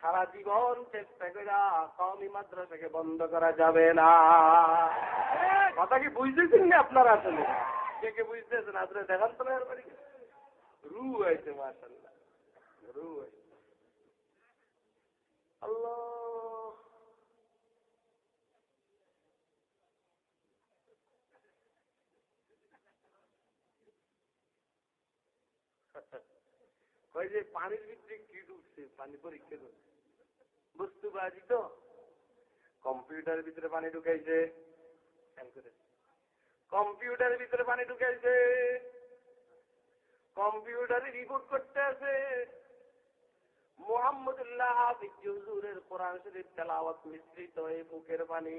সারা জীবন চেষ্টা করে কমই মাদ্রাসাকে বন্ধ করা যাবে না। কথা কি বুঝতেছেন না আপনারা আসলে? কে কে বুঝতেছেন? আসলে দেখান তো না রু হয়েছে মাসাল্লাহ রু হয়েছে। যে পানির ভিতরে কি ঢুকছে পানি পরীক্ষা করছে। বস্তু বাজি তো। কম্পিউটারের ভিতরে পানি ঢুকাইছে। কম্পিউটারের ভিতরে পানি ঢুকাইছে। কম্পিউটারে রিপোর্ট করতে আছে। মোহাম্মদুল্লাহ হুজুরের কোরআন শরীফ তেলাওয়াত মিশ্রিত এই বুকের পানি।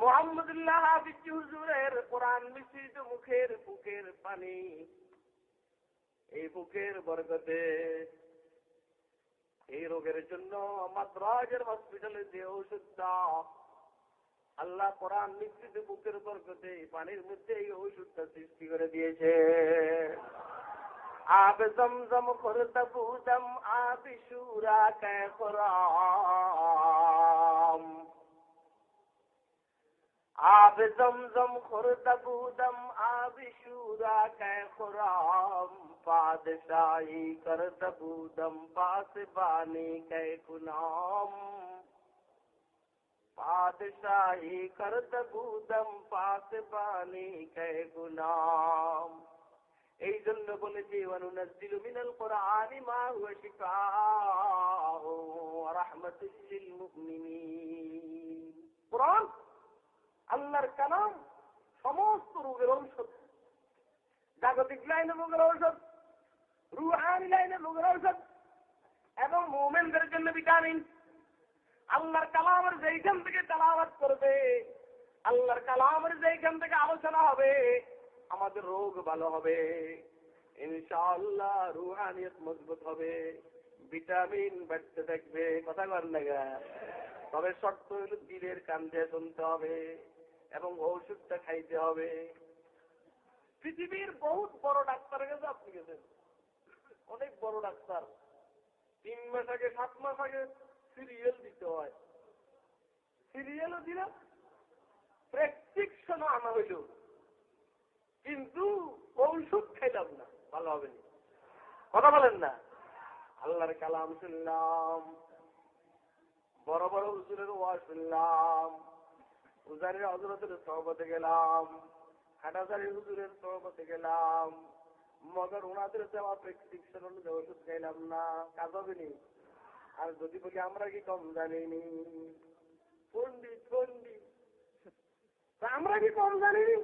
মোহাম্মদুল্লাহ হাফিজ কোরআন মিশ্রিত মুখের বুকের পানি। এই বুকের বরকতে এই রোগের জন্য মাদ্রাজের হসপিটালে যে ঔষধ দাও। আল্লাহ কোরআন নিশ্চিত বুকের বরকতে পানির মধ্যে এই ঔষধটা সৃষ্টি করে দিয়েছে। আব জমজম করত বুদম আবি সুরা কে آب زمزم خرد بودم آب شورا کے خرام، پادشاہی کرد بودم پاس بانی کے کنام پادشاہی کرد بودم پاس بانی کے غلام۔ এই জন্য বলেছি অনুনাজ্জিলু মিনাল কোরআনি মা হুয়া শিফাউ ওয়া রাহমাতুল লিল মুমিনিন কোরআন আল্লাহর কালাম সমস্ত রোগের ঔষধ। জাগতিক লাইনে রোগের ঔষধ, রুহানি লাইনে রোগের ঔষধ এবং মোমেনদের জন্য ভিটামিন। আল্লাহর কালামের যেইখান থেকে তেলাওয়াত করবে, আল্লাহর কালামের যেইখান থেকে আলোচনা হবে, আমাদের রোগ ভালো হবে। ইনশাআল্লাহ রুহানিয়ত মজবুত হবে। ভিটামিন বাড়তে থাকবে। কথা কর লাগা তবে শর্ত হলো দিলের কান্দে শুনতে হবে। এবং ঔষধটা খাইতে হবে। পৃথিবীর বহুত বড় ডাক্তারের কাছে আপনি গেছেন? অনেক বড় ডাক্তার। তিন মাস আগে, সাত মাস আগে সিরিয়াল দিতে হয়। সিরিয়ালও দিলাম প্রেসক্রিপশনও আনা হইল। কিন্তু ঔষধ খাইলাম না, ভালো হবে না। কথা বলেন না। আল্লাহর কালাম শুনলাম, বড় বড় হুজুরের ওয়াজ শুনলাম। উজারের হজরতের সহবতে গেলাম হাটাজারি হুজুরের সহবতে গেলাম। মগর ওনাদের দেওয়া প্রেসক্রিপশন অনুযায়ী ওষুধ খাইলাম না, কাজ হবে নি। আর যদি বলি, আমরা কি কম জানিনি? পন্ডিত পন্ডিত আমরা কি কম জানিনি?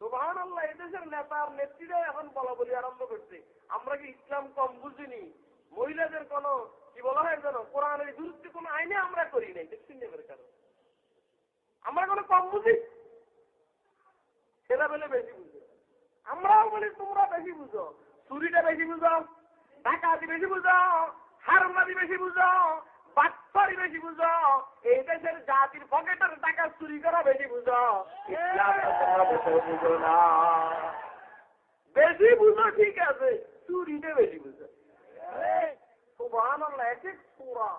সুবাহান আল্লাহ এদেশের নেতা আর নেত্রীরাই এখন বলা বলি আরম্ভ করছে। আমরা কি ইসলাম কম বুঝিনি? মহিলাদের কোন, কি বলা হয় জানো কোরআনের বিরুদ্ধে কোন আইনে আমরা করি নাই। দেখছেন এবার কারণ আমরা কোনো কম বুঝি? ছেলে বেলে বেশি বুঝে। আমরাও বলি, তোমরা বেশি বুঝো। চুরিটা বেশি বুঝো। ডাকাতি বেশি বুঝো। হারমাদি বেশি বুঝো। বাচ্চারি বেশি বুঝো। এই দেশের জাতির পকেটের টাকা চুরি করা বেশি বুঝো। বুঝো না। বেশি বুঝো, ঠিক আছে। চুরিটা বেশি বুঝো। সুরা।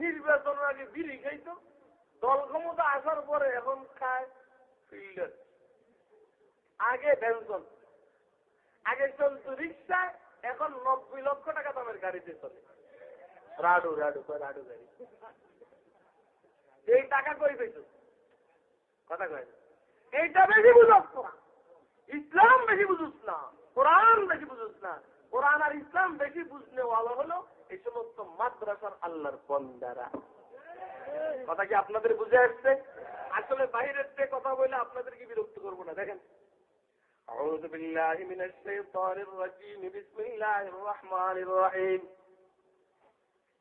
নির্বাচনের আগে বিড়ি খাইতো। দল ক্ষমতা আসার পরে এখন খায় ফিল্ডার। আগে পেনশন আগে চলতো রিক্সা এখন নব্বই লক্ষ টাকা দামের গাড়িতে চলে। রাডু রাডু রাডু গাড়ি? এই টাকা কই পেয়েছ? কথা কয় এইটা বেশি বুঝস তোরা ইসলাম বেশি বুঝুস না। কোরআন বেশি বুঝুস না। কোরআন আর ইসলাম বেশি বুঝলে ভালো হলো এই সমস্ত মাদ্রাসার আল্লাহর বন্দারা। কথা কি আপনাদের বুঝে আসছে আসলে বাইরের থেকে কথা বলে আপনাদেরকে বিরক্ত করবো না দেখেন أعوذ بالله من الشيطان الرجيم بسم الله الرحمن الرحيم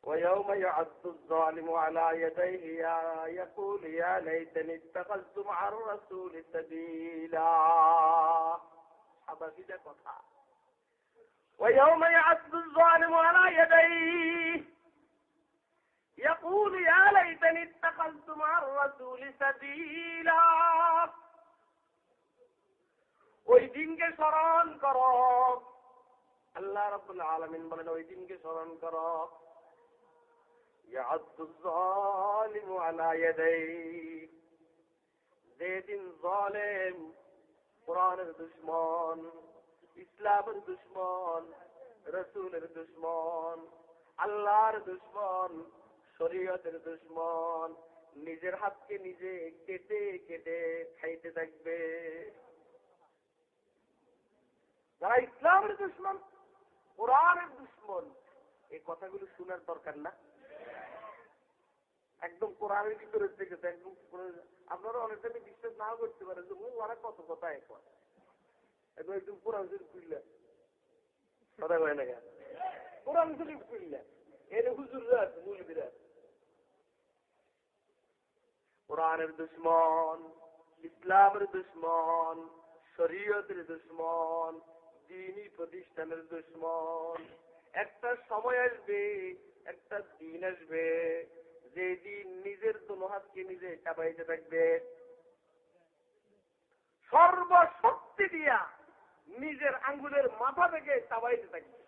ويوم يعض الظالم على يديه يا يقول يا ليتني اتخذت مع الرسول سبيلا حبشي কথা ويوم يعض الظالم على يديه يقول يا ليتني اتخذت مع الرسول سبيلا ওই দিনকে স্মরণ করো আল্লাহ রাব্বুল আলামিন বলেন ওই দিনকে স্মরণ করো ইয়াদু যালিমু আলা ইয়াদাইহি যেদিন জালেম কোরআনের দুশ্মন ইসলামের দুশ্মন রসুলের দুশ্মন আল্লাহর দুশ্মন শরীয়তের দুশ্মন, নিজের হাতকে নিজে কেটে কেটে খাইতে থাকবে। যারা ইসলামের দুশ্মন, কোরআনের দুশ্মন, এই কথাগুলো শোনার দরকার না। একদম কোরআনের ভিতরে থেকে একদম আপনারা অনেক টাইমে বিশ্বাস নাও করতে পারেন যে অনেক কত কথা এখন একদম একদম কোরআন শরীফ খুললেন কথা কয় না কেন? কোরআন শরীফ খুললেন এর হুজুররা মুলবিরা কোরআনের দুশ্মন, ইসলামের দুশ্মন, শরীয়তের দুশ্মন দিনই প্রতিষ্ঠানের দুশ্মন। একটা সময় আসবে, একটা দিন আসবে, যে দিন নিজের দোনো হাতকে নিজে চাপাইতে থাকবে। সর্বশক্তি দিয়া নিজের আঙ্গুলের মাথা থেকে চাবাইতে থাকবে।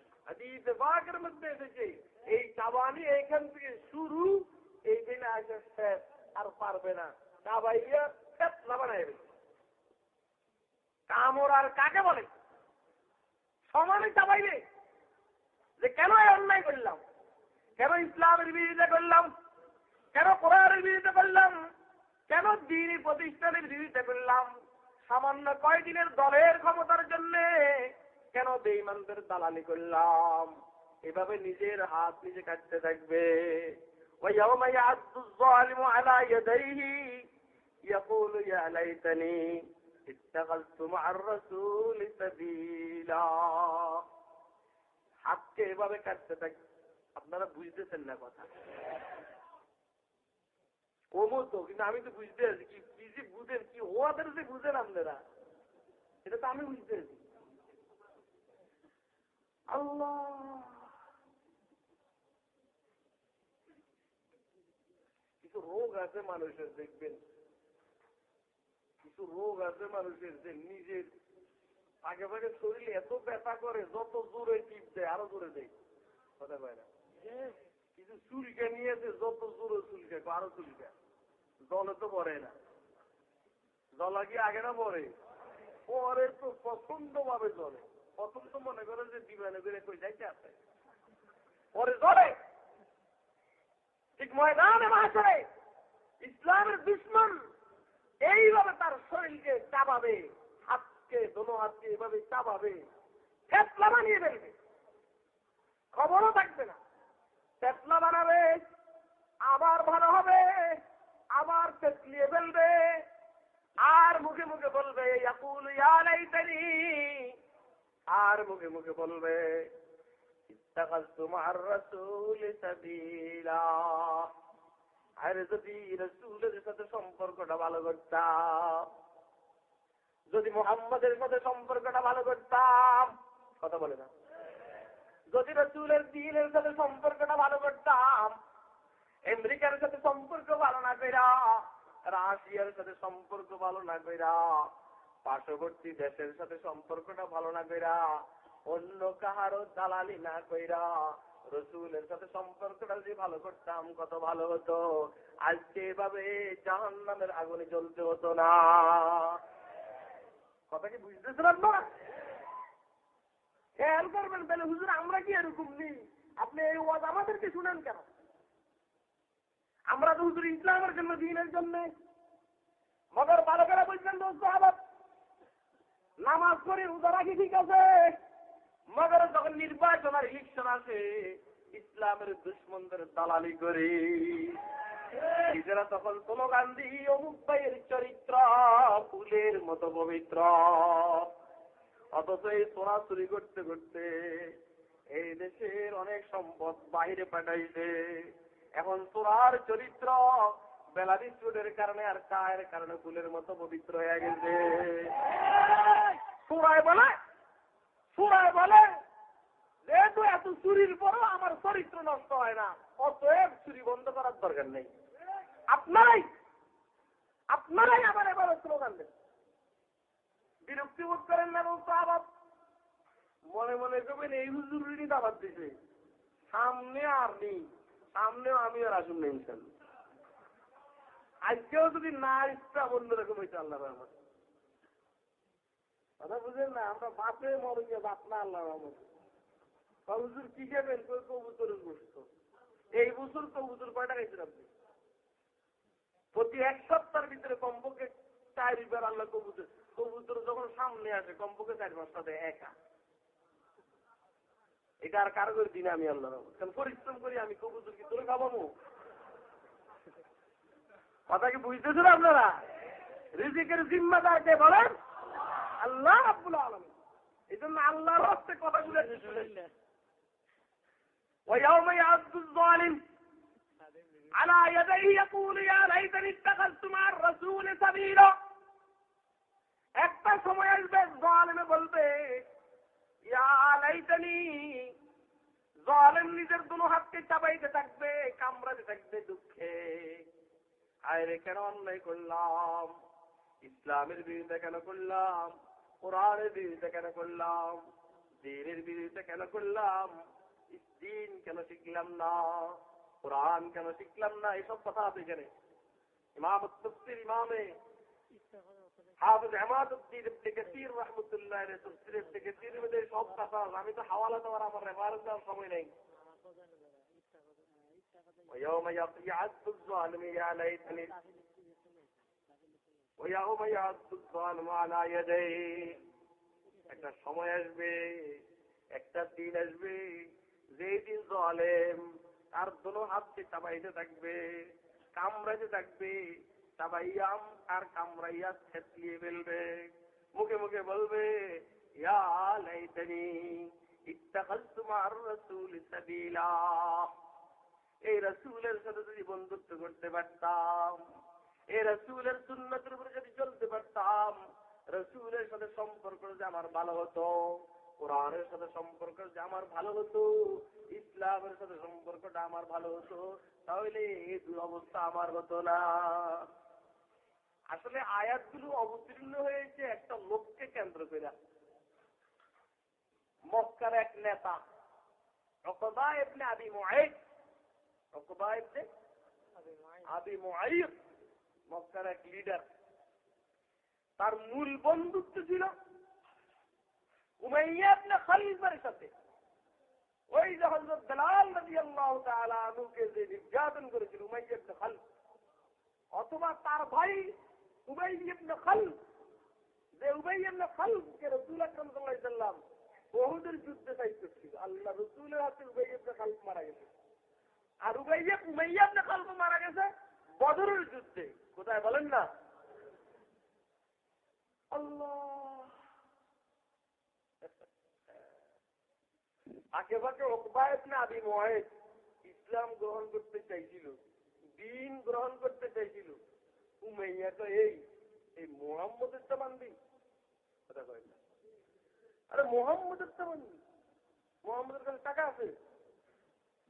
এই চাবানি এইখান থেকে শুরু, এই দিনে আসে শেষ। আর পারবে না। বানাইবে কামড় আর কাকে বলে? সমানে যে কেন অন্যায় করলাম? কেন ইসলামের করলাম? কেন কোরআনের করলাম? কেন প্রতিষ্ঠানের বিরোধিতা করলাম? সামান্য কয়দিনের দলের ক্ষমতার জন্য কেন বেইমানদের দালালি করলাম? এভাবে নিজের হাত নিজে কাটতে থাকবে। ويوم يعض الظالم على يديه يقول يا ليتني اتخذت مع الرسول سبيلا হাতকে এভাবে কাটতে থাক আপনারা বুঝতেছেন না কথা কমো তো কিন্তু আমি তো বুঝতে আছি কি কি যে বুঝেন কি ওদের যে বুঝেন আপনারা এটা তো আমি বুঝতে আছি আল্লাহ রোগ আছে মানুষের দেখবেন। কিছু রোগ আছে মানুষের যে নিজের আগে ভাগে শরীরে এত ব্যথা করে যত জোরে টিপ দেয় আরও জোরে দেয়। কথা কয় না? কিছু চুলকে নিয়েছে যত জোরে চুলকে আরও চুলকে। জলে তো পরে না। জলা কি আগে না পরে পরে তো পছন্দ ভাবে চলে পছন্দ মনে করে যে বিমানে করে কই যাইতে আছে। পরে চলে ঠিক ময়দানে মাসে ইসলামের দুশ্মন এইভাবে তার শরীরকে চাপাবে হাতকে, দোনো হাতকে এইভাবে চাপাবে ফেতলা বানিয়ে ফেলবে। খবরও থাকবে না। ফেতলা বানাবে, আবার ভালো হবে, আবার ফেতলিয়ে ফেলবে, আর মুখে মুখে বলবে আর মুখে মুখে বলবে ইত্তাখাযতু মা'আর রাসূলি সাবিলা আর যদি রসুলের সাথে সম্পর্কটা ভালো করতাম, যদি মোহাম্মদের সাথে সম্পর্কটা ভালো করতাম, কথা বলে না। যদি রসুলের দিনের সাথে সম্পর্কটা ভালো করতাম, আমেরিকার সাথে সম্পর্ক ভালো না কইরা, রাশিয়ার সাথে সম্পর্ক ভালো না কইরা, পার্শ্ববর্তী দেশের সাথে সম্পর্কটা ভালো না কইরা অন্য কাহারও দালালি না কইরা রসুলের সাথে সম্পর্কটা যদি ভালো করতাম, কত ভালো হতো। আজকে এভাবে জাহান নামের আগুনে জ্বলতে হতো না। কথা কি বুঝতেছিলাম না? খেয়াল করবেন তাহলে হুজুর, আমরা কি এরকম নেই আপনি এই ওয়াজ আমাদেরকে শুনেন কেন? আমরা তো হুজুর ইসলামের জন্য, দিনের জন্য। মগর ভালো করে বুঝবেন দোস্ত আবার নামাজ পড়ি রোজা রাখি ঠিক আছে। মগর যখন নির্বাচন আর ইলেকশন আসে ইসলামের দুশ্মনদের দালালি করে। নিজেরা তখন স্লোগান দিই অমুক ভাইয়ের চরিত্র ফুলের মতো পবিত্র। অথচ এই চোরাচুরি করতে করতে এই দেশের অনেক সম্পদ বাহিরে পাঠাইছে। এখন চোরার চরিত্র বেলা বিস্কুটের কারণে আর চায়ের কারণে ফুলের মতো পবিত্র হয়ে গেছে। সুরায় বলে সুরায় বলে যেহেতু এত চুরির পরও আমার চরিত্র নষ্ট হয় না। অতএব চুরি বন্ধ করার দরকার নেই। আপনারাই আপনারাই আমার এবার স্লোগান দেন। বিরক্তি বোধ করেন না বলতো আবার মনে মনে করবেন এই হুজুরি দাবাত দিছে। সামনে আর নেই। সামনেও আমি আর আসুন নেই আজকেও যদি না ইচ্ছা অন্যরকম হয়েছে আল্লাহ রহমত। কথা বুঝেন না? আমরা না আল্লাহ হুজুর কি এই বছর কবুতর কয়টা আপনি? প্রতি এক সপ্তাহের ভিতরে চারিবার আল্লাহ কবুতর কবুতর যখন সামনে আসে, কমপক্ষে চারি পাঁচটা দেয় একা। এটা আর কারও দিন আমি আল্লাহ কারণ পরিশ্রম করি আমি, কবুতর কি তোরে খাবাবো কথা কি বুঝতেছেন আপনারা? রিজিকের জিম্মাদার কে বলেন। আল্লাহ আব্বুল আলম এই জন্য আল্লাহর হস্তে কথাগুলো ويوم يعض الظالم على يديه يقول يا ليتني اتخذت مع الرسول سبيلا একটা সময় আসবে জালেমে বলবে ইয়া লাইতানি জালেম নিজের দুনো হাতকে চাপাইতে থাকবে কামড়াতে থাকবে দুঃখে আয় রে কেন অন্যায় করলাম ইসলামের বিরুদ্ধে কেন করলাম কোরআনের বিরুদ্ধে কেন করলাম দিনের বিরুদ্ধে কেন করলাম দিন কেন শিখলাম না কোরআন কেন শিখলাম না এসব কথা আছে এখানে ইমাম তফসির ইমামে হাফিজ আহমাদুদ্দিন ইবনে কাসির রাহমাতুল্লাহ আলাইহি তফসির ইবনে কাসির মধ্যে সব কথা আমি তো হাওয়ালা দেওয়ার আমার রেফারেন্স দেওয়ার সময় নেই ويوم يعد الظالم يا ليتني একটা সময় আসবে, একটা দিন আসবে, যেই দিন জলেম তার হাতকে চাবাইতে থাকবে, কামড়াইতে থাকবে চাবাইয়াম আর কামড়াইয়া ফেলবে। মুখে মুখে বলবে এই রাসূলের সাথে যদি বন্ধুত্ব করতে পারতাম এই রাসূলের সুন্নতের উপরে যদি চলতে পারতাম, রসুলের সাথে সম্পর্ক যে আমার ভালো হতো, কোরআনের সাথে সম্পর্ক যে আমার ভালো হতো, ইসলামের সাথে সম্পর্কটা আমার ভালো হতো, তাহলে এই দুরবস্থা আমার হতো না। আসলে আয়াতগুলো অবতীর্ণ হয়েছে একটা লোককে কেন্দ্র করে। মক্কার এক নেতা রকবা এমনি আবি মুআইদ রকবা এমনি আবি মুআইদ মক্কার এক লিডার তার মূল বন্ধুত্ব ছিল খালিফার সাথে। ওই যে নির্যাতন করেছিল খাল অথবা তার ভাই খাল যে রসুল বহুদের যুদ্ধে দায়িত্ব ছিল। আল্লাহ রসুলের হাতে খাল মারা গেছে। আর উমাইয়াব উমাইয়াবনে খালফ মারা গেছে বদরের যুদ্ধে। কোথায় বলেন না? আল্লাহ। আগে বাকে ওকবায়ত না আবি মহেদ ইসলাম গ্রহণ করতে চাইছিল, দিন গ্রহণ করতে চাইছিল। উমাইয়া তো এই এই মোহাম্মদের তো মানবি কথা কয় না। আরে মোহাম্মদের তো মানবি মোহাম্মদের কাছে টাকা আছে।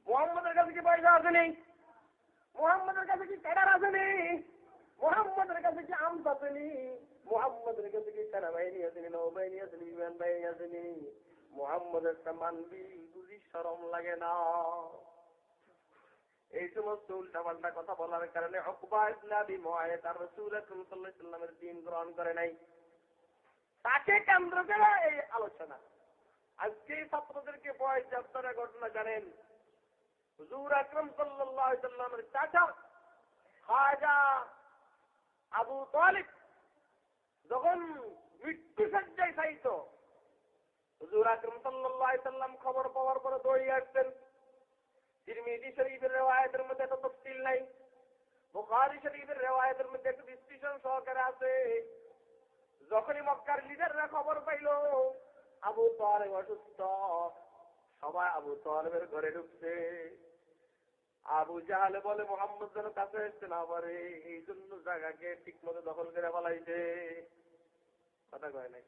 মোহাম্মদের কাছে কি পয়সা আছে নেই? মোহাম্মদের কাছে কি ক্যাডার আছে নেই? মোহাম্মদের কাছে কি আমস আসেনি মোহাম্মদের কাছে কি সেনাবাহিনী আসেনি নৌবাহিনী আসেনি বিমান বাহিনী আসেনি মোহাম্মদের মানবি বুঝি সরম লাগে না। এই সমস্ত উল্টা পাল্টা কথা বলার কারণে তার দিন গ্রহণ করে নাই। তাকে কেন্দ্র করে এই আলোচনা। আজকে ছাত্রদেরকে বয়স যাত্রা ঘটনা জানেন। হুজুর আকরম সাল্লামের চাচা খাজা আবু তালিব যখন মৃত্যু সজ্জায় চাইত হুজুর আকরম সাল্লাম খবর পাওয়ার পরে দৌড়িয়ে আসতেন তিরমিজি শরীফের রেওয়ায়েতের মধ্যে এত তফসিল নাই, বুখারী শরীফের রেওয়ায়েতের মধ্যে একটু বিশ্লেষণ সহকারে আছে। যখনই মক্কার লিডাররা খবর পাইল, আবু তালেব অসুস্থ। সবাই আবু তালেবের ঘরে ঢুকছে। আবু জাহালে বলে, মোহাম্মদ যেন কাছে আসতে না পারে, এই জন্য জায়গাকে ঠিক মতো দখল করে ফেলাইছে। কথা কয় না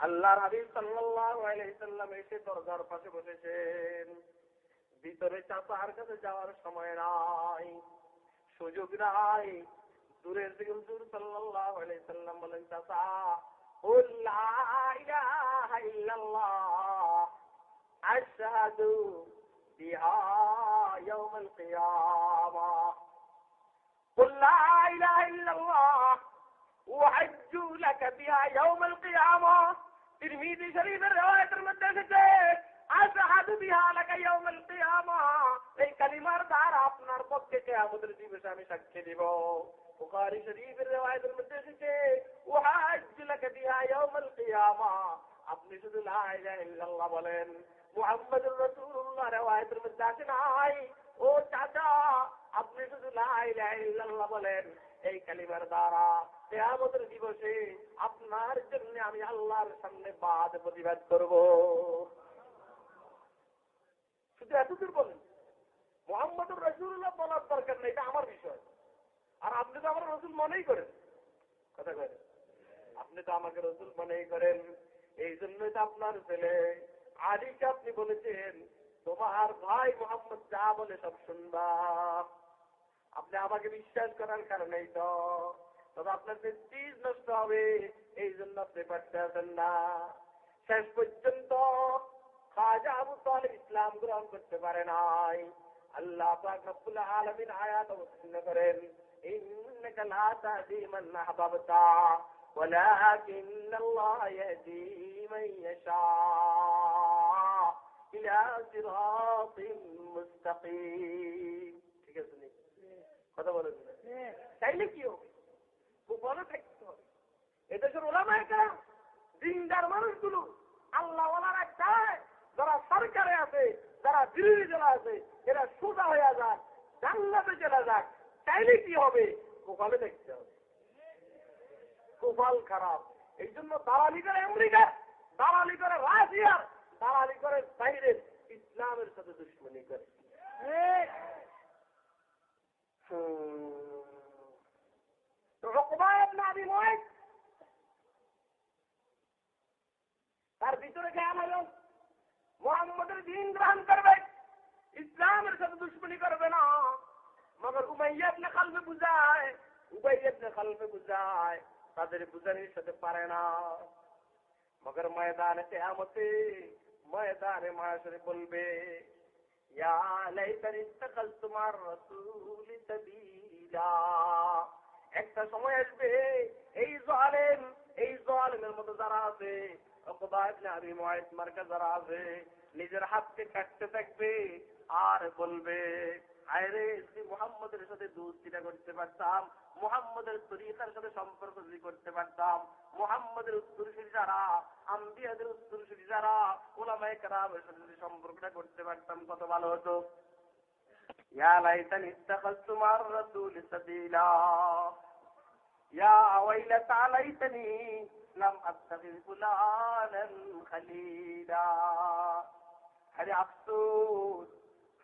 আল্লাহ হাবিব সাল্লাম এসে দরজার পাশে বসেছেন। ভিতরে চাচার কাছে যাওয়ার সময় নাই, সুযোগ নাই। দূরের দিকে হুজুর আলাইহি সাল্লাম বলেন, চাচা قل لا إله إلا الله أشهد بها يوم القيامة قل لا إله إلا الله وحج لك بها يوم القيامة ترمذي شريف الرواية المدرسة أشهد بها لك يوم القيامة এই কালিমার দ্বারা আপনার পক্ষে কেয়ামতের দিবসে আমি সাক্ষী দিব বুখারী শরীফের রিওয়ায়াতের মধ্যে এসেছে ওয়াহাজ্জ লাকা বিহা ইয়াউমাল কিয়ামা আপনি শুধু লা ইলাহা ইল্লাল্লাহ বলেন মুহাম্মাদুর নাই। ও চাচা, আপনি শুধু বলেন, এই কালিমার দ্বারা কেয়ামতের দিবসে আপনার জন্য আমি আল্লাহর সামনে বাদ প্রতিবাদ করব। শুধু এতদূর বলেন, মোহাম্মদুর রসুল্লাহ বলার দরকার নেই, এটা আমার বিষয়। আর আপনি তো আমার রসুল মনেই করেন। কথা করেন আপনি তো আমাকে রসুল মনেই করেন এই জন্যই তো আপনার ছেলে। আলীকে আপনি বলেছেন তোমার ভাই মোহাম্মদ যা বলে সব শুনবা আপনি আমাকে বিশ্বাস করার কারণেই তো তবে আপনার প্রেস্টিজ নষ্ট হবে এই জন্য আপনি পারতে আসেন না শেষ পর্যন্ত খাজা আবু তালেব ইসলাম গ্রহণ করতে পারে নাই আল্লাহ পাক রব্বুল আলামিন আয়াত অবতীর্ণ করেন ইন্নাকা লা তাহদি মান আহবাবতা ولكن الله يهدي من يشاء إلى صراط مستقيم ঠিক আছে নি? কথা বলেন চাইলে কি হবে খুব ভালো থাকতে হবে এদেশের ওলামায় কারা দিনদার মানুষগুলো আল্লাহ ওলারা চায় যারা সরকারে আছে যারা বিরোধী দলে আছে এরা সোজা হয়ে যাক জান্নাতে চলে যাক চাইলে কি হবে কোপালে দেখতে হবে কোপাল খারাপ এই জন্য দালালি করে আমেরিকা দালালি করে রাশিয়ার দালালি করে বাইরের ইসলামের সাথে দুশ্মনী করে। তার ভিতরে জ্ঞান হল মোহাম্মদের দিন গ্রহণ করবে, ইসলামের সাথে দুশ্মনী করবে না। মগর উমাইয়াব না খালবে বুঝায় উবাইয়াব না খালবে বুঝায়, তাদের বুঝানির সাথে পারে না। মগর ময়দানে কেয়ামতে ময়দানে মাসরে বলবে তোমার একটা সময় আসবে, এই জালেম এই জালেমের মতো যারা আছে যারা আছে, নিজের হাতকে কাটতে থাকবে আর বলবে আরে যদি মুহাম্মদের সাথে দোস্তিটা করতে পারতাম, মুহাম্মদের তরিকার সাথে সম্পর্ক যদি করতে পারতাম, মুহাম্মদের যারা, আম্বিয়াদের যারা ওলামায়ে সাথে যদি সম্পর্কটা করতে পারতাম, কত ভালো হতো।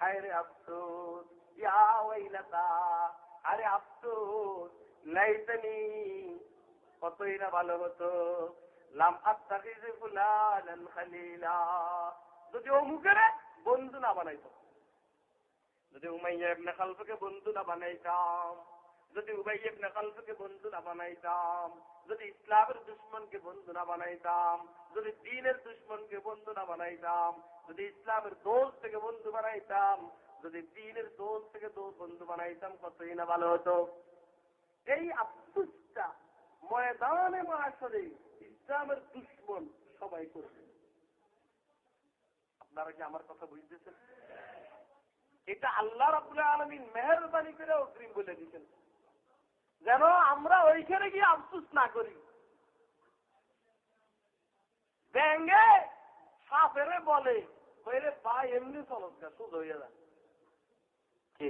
হায় রে আফসোস। ইয়া ওয়াইলাতা, আরে আফসোস, লাইতানি। কতই না ভালো হতো। যদি ও মুখের বন্ধু না বানাইতো যদি উমাইয়া ইবনে খালফকে বন্ধু না বানাইতাম, যদি উবাই ইবনে খালফকে বন্ধু না বানাইতাম, যদি ইসলামের দুশ্মনকে বন্ধু না বানাইতাম, যদি দিনের দুশ্মনকে বন্ধু না বানাইতাম, যদি ইসলামের দোষ থেকে বন্ধু বানাইতাম যদি দিনের দোষ থেকে দোষ বন্ধু বানাইতাম, কতই না ভালো হতো। এই আফসুসটা ময়দানে মাসরে ইসলামের দুশ্মন সবাই করবে। আপনারা কি আমার কথা বুঝতেছেন? এটা আল্লাহ আলমিন মেহরবানি করে অগ্রিম বলে দিচ্ছেন যেন আমরা ওইখানে গিয়ে আফসুস না করি। ব্যাঙ্গে সাপেরে বলে ভাই, এমনি চলৎকার সুদ হয়ে যা। কে?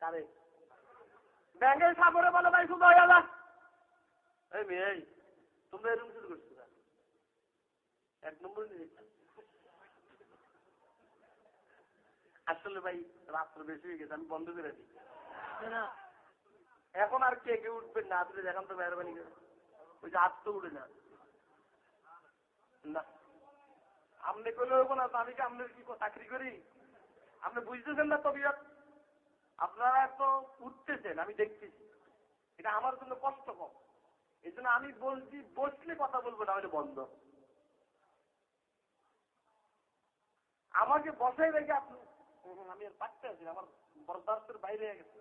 কারে? ব্যাঙ্গে সাপেরে বলে ভাই সুদ হয়ে যা এই মেয়ে তোমরা এরকম শুরু করছ? এক নম্বর আসলে ভাই রাত্র বেশি হয়ে গেছে আমি বন্ধ করে দিই। এখন আর কে কে উঠবে না আপনি দেখান তো মেহরবানি করে। ওই যে তো উঠে না। না। আপনি করলে হব না তো আমি কি আপনার কি চাকরি করি? আপনি বুঝতেছেন না তবিয়ত? আপনারা তো উঠতেছেন আমি দেখতেছি। এটা আমার জন্য কষ্ট কম এই জন্য আমি বলছি বসলে কথা বলব না হলে বন্ধ। আমাকে বসাই রেখে আপনি হুম, আমি আর পারতে আছি আমার বরদাস্তের বাইরে হয়ে গেছে।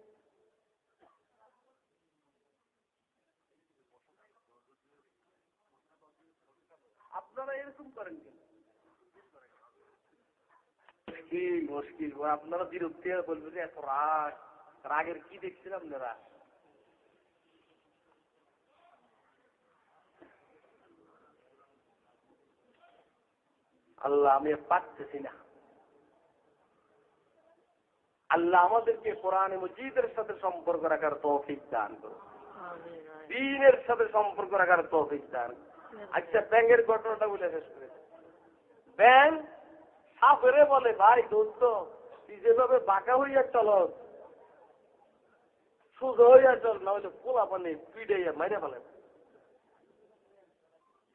আপনারা এরকম করেন কেন? মুশকিল আপনারা বিরক্তি হয়ে বলবেন যে এত রাগ। রাগের কি দেখছিলাম আপনারা? আল্লাহ আমি পারতেছি না। আল্লাহ আমাদেরকে কোরআনে মজিদের সাথে সম্পর্ক রাখার তৌফিক দান দিনের সাথে সম্পর্ক রাখার তৌফিক দান আচ্ছা ব্যাংকের ঘটনাটা বলে শেষ করে ব্যাংক সাফেরে বলে, ভাই, দোস্ত, তুই যেভাবে বাঁকা হইয়া চল সোজা হইয়া চল না হলে পোলা পানি পিড়ে মাইরে ফেলে।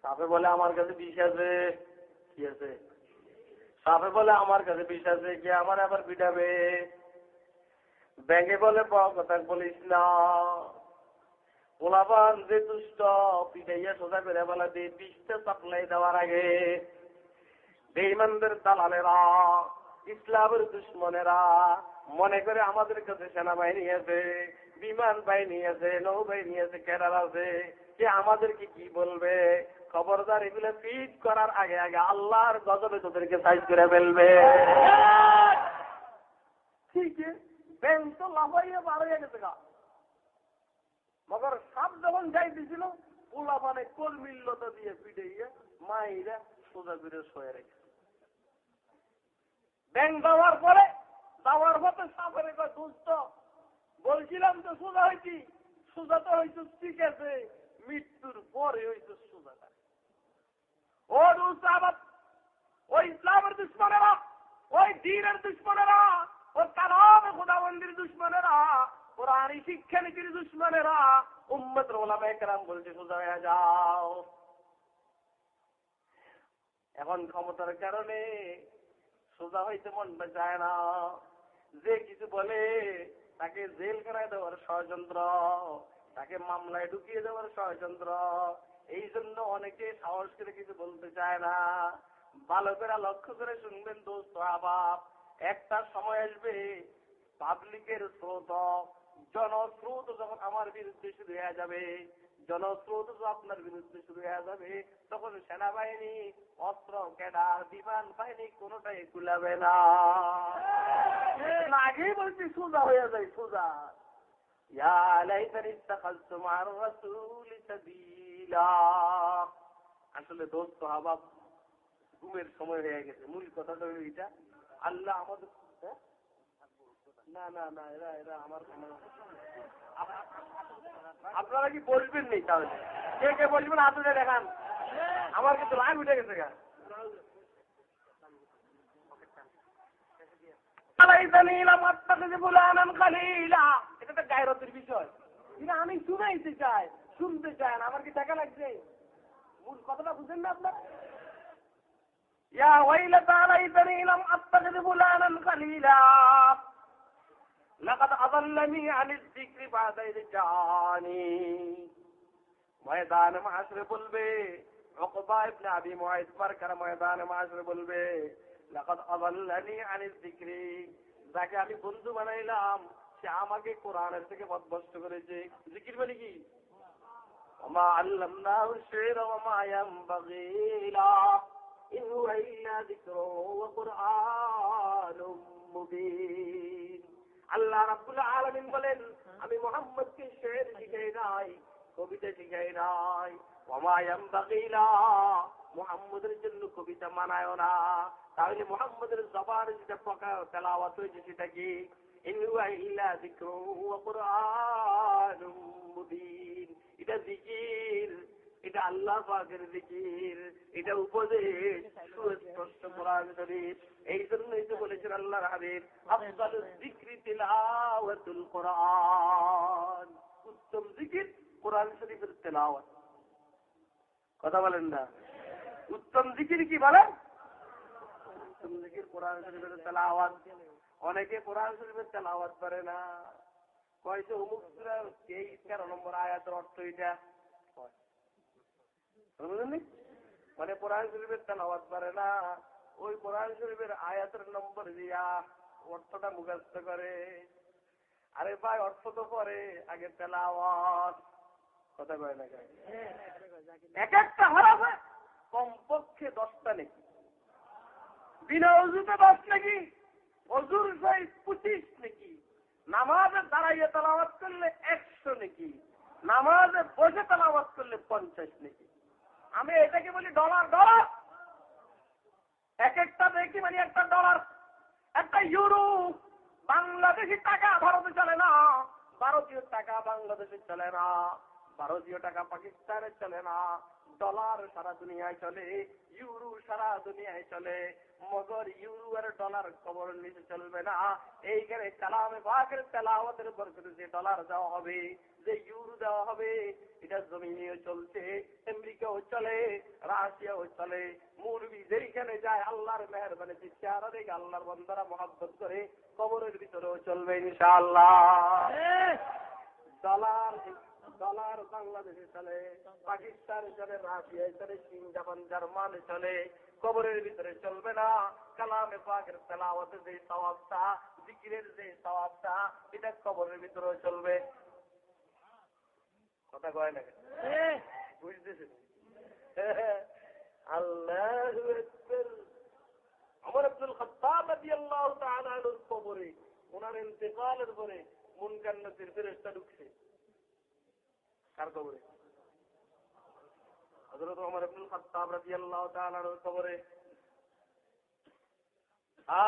সাপে বলে, আমার কাছে বিষ আছে। কি আছে? সাপে বলে, আমার কাছে বিষ আছে। কি আমার আবার পিটাবে? ব্যাংকে বলে কথা বলিস না। পোলাপান যে দুষ্ট, পিটাইয়া সোজা করে বলা দিয়ে বিষটা সাপ্লাই দেওয়ার আগে বেইমানদের দালালেরা, ইসলামের দুশ্মনেরা মনে করে আমাদের কাছে সেনাবাহিনী আছে, বিমান বাহিনী আছে, নৌবাহিনী আছে ক্যাডার আছে। যে আমাদেরকে কি বলবে? খবরদার এগুলো ফিট করার আগে আগে আল্লাহর গজবে তোদেরকে সাইজ করে ফেলবে। ঠিক ব্যাংক তো লাফাইয়া বার হয়ে গেছে গা। মগর সাপ যখন যাইতেছিল পোলা মানে কলমিল্লতা দিয়ে পিটাইয়া মাইরা সোজা করে শোয়ে রেখে ব্যাংক দেওয়ার পরে দেওয়ার পথে সাপের কয় দুস্থ। বলছিলাম তো সোজা হয়েছি সোজা তো হয়েছে ঠিক আছে। মৃত্যুর পরে হয়েছে ওই ইসলামের দুশ্মনেরা ওই দিনের দুশ্মনেরা খুদাবন্দির দুশ্মনেরা দুশ্মনেরা। বলছে, সোজা হয়ে যাও। এখন ক্ষমতার কারণে সোজা হইতে মন যায় না। যে কিছু বলে, তাকে জেলখানায় দেওয়ার ষড়যন্ত্র, তাকে মামলায় ঢুকিয়ে দেওয়ার ষড়যন্ত্র। এই জন্য অনেকে সাহস করে কিছু বলতে চায় না। ভালো করে লক্ষ্য করে শুনবেন দোস্ত আবাব, একটা সময় আসবে, পাবলিকের স্রোত, জনস্রোত যখন আমার বিরুদ্ধে শুরু হয়ে যাবে। জনস্রোত আপনার বিরুদ্ধে শুরু হয়ে যাবে। তখন সেনাবাহিনী অস্ত্র ক্যাডার বিমান বাহিনী কোনোটাই কুলাবে না। আগেই বলছি সোজা হয়ে যায় সোজা। আসলে দোস্ত হাবাব ঘুমের সময় হয়ে গেছে। মূল কথাটা হলো এটা আল্লাহ আমাদের হ্যাঁ? না না না এরা এরা আমার আপনারা কি বসবেন নেই তাহলে? কে কে বসবেন হাত উঠে দেখান। আমার কিন্তু লাইভ উঠে গেছে গা। আমি শুনাইতে চাই, শুনতে চাই আমার কি টাকা লাগছে? কথাটা বুঝেন না আপনার? ইয়া ওয়াইলা তাআলা ইদানি লাম আত্তাখিযু খালিলা। لقد أضلني عن الذكر بعد إذ جاءني ময়দান মাসরে বলবে উকবা ইবনে আবি মুআইদ মারকার ময়দান মাসরে বলবে লাকাদ আদাল্লানি আনিল যিকরি যাকে আমি বন্ধু বানাইলাম সে আমাকে কোরআনের থেকে বদভস্ত করেছে জিকির মানে কি وما علمناه الشعر وما ينبغي له إن هو إلا ذكر وقرآن مبين আল্লাহ রাব্বুল আলামিন বলেন আমি মোহাম্মদকে শের শিখাই নাই কবিতা শিখাই নাই। ওমায়াম বাকিলা মোহাম্মদের জন্য কবিতা মানায় না। তাহলে মোহাম্মদের জবার যেটা প্রকার তেলাওয়াত হয়েছে সেটা কি? ইনুয়া ইলা যিকরু ওয়া কুরআনুম মুবিন। এটা জিকির। এটা আল্লাহ পাকের জিকির, এটা উপদেশ, সুস্পষ্ট কোরআন শরীফ। এই জন্যই তো বলেছেন আল্লাহর হাবিব আফদাল যিকরি তিলাওয়াতুল কোরআন। উত্তম জিকির কোরআন শরীফের তেলাওয়াত। কথা বলেন না। উত্তম জিকির কি বলেন? উত্তম জিকির কোরআন শরীফের তেলাওয়াত। অনেকে কোরআন শরীফের তেলাওয়াত করে না। কয়তো অমুক এই তেরো নম্বর আয়াতের অর্থ এটা। মানে কোরআন শরীফের তেলাওয়াত করে না। ওই কোরআন শরীফের আয়াতের নম্বর দিয়া অর্থটা মুখস্থ করে। আরে ভাই, অর্থ তো পরে। আগে তেলাওয়াত। কথা কয় না এক একটা হারাবে কমপক্ষে দশটা নাকি। বিনা অজুতে দশ নাকি। অজুর সহিত পঁচিশ নাকি। নামাজে দাঁড়াইয়ে তালাবাদ করলে একশো নাকি। নামাজে বসে তালাবাদ করলে পঞ্চাশ নাকি। আমি এটাকে বলি ডলার ডলার এক একটা দেখি মানে একটা ডলার একটা ইউরো বাংলাদেশি টাকা ভারতে চলে না, ভারতীয় টাকা বাংলাদেশে চলে না, ভারতীয় টাকা পাকিস্তানে চলে না। ডলার সারা দুনিয়ায় চলে ইউরো সারা দুনিয়ায় চলে মগর ইউরো আর ডলার খবর নিতে চলবে না। এইখানে কালামে বাঘের তেলাওয়াতের বরকতে যে ডলার দেওয়া হবে যে ইউরো দেওয়া হবে এটা জমিনেও চলছে আমেরিকাও চলে রাশিয়াও চলে। মুরবি যেইখানে যায় আল্লাহর মেহরবানি চেহারা দেখে আল্লাহর বন্দারা মহাব্বত করে কবরের ভিতরেও চলবে ইনশাআল্লাহ। ডলার ডলার বাংলাদেশে চলে, পাকিস্তানে চলে রাশিয়ায় চলে, চীন, জাপান, জার্মানে চলে, কবরের ভিতরে চলবে না। কালামে পাকের তেলাওয়াতে যে সওয়াবটা, জিকিরের যে সওয়াবটা, এটা কবরের ভিতরেও চলবে। কথা কয় না বুঝতেছেন? আল্লাহ আমার আব্দুল খত্তাব রাদিয়াল্লাহু তাআলা কবরে, ওনার ইন্তেকালের পরে মুনকার নসির ফেরেশতা ঢুকছে। কার কবরে? হযরত ওমর খাত্তাব রাদিয়াল্লাহু তাআলা আনহুর কবরে। আ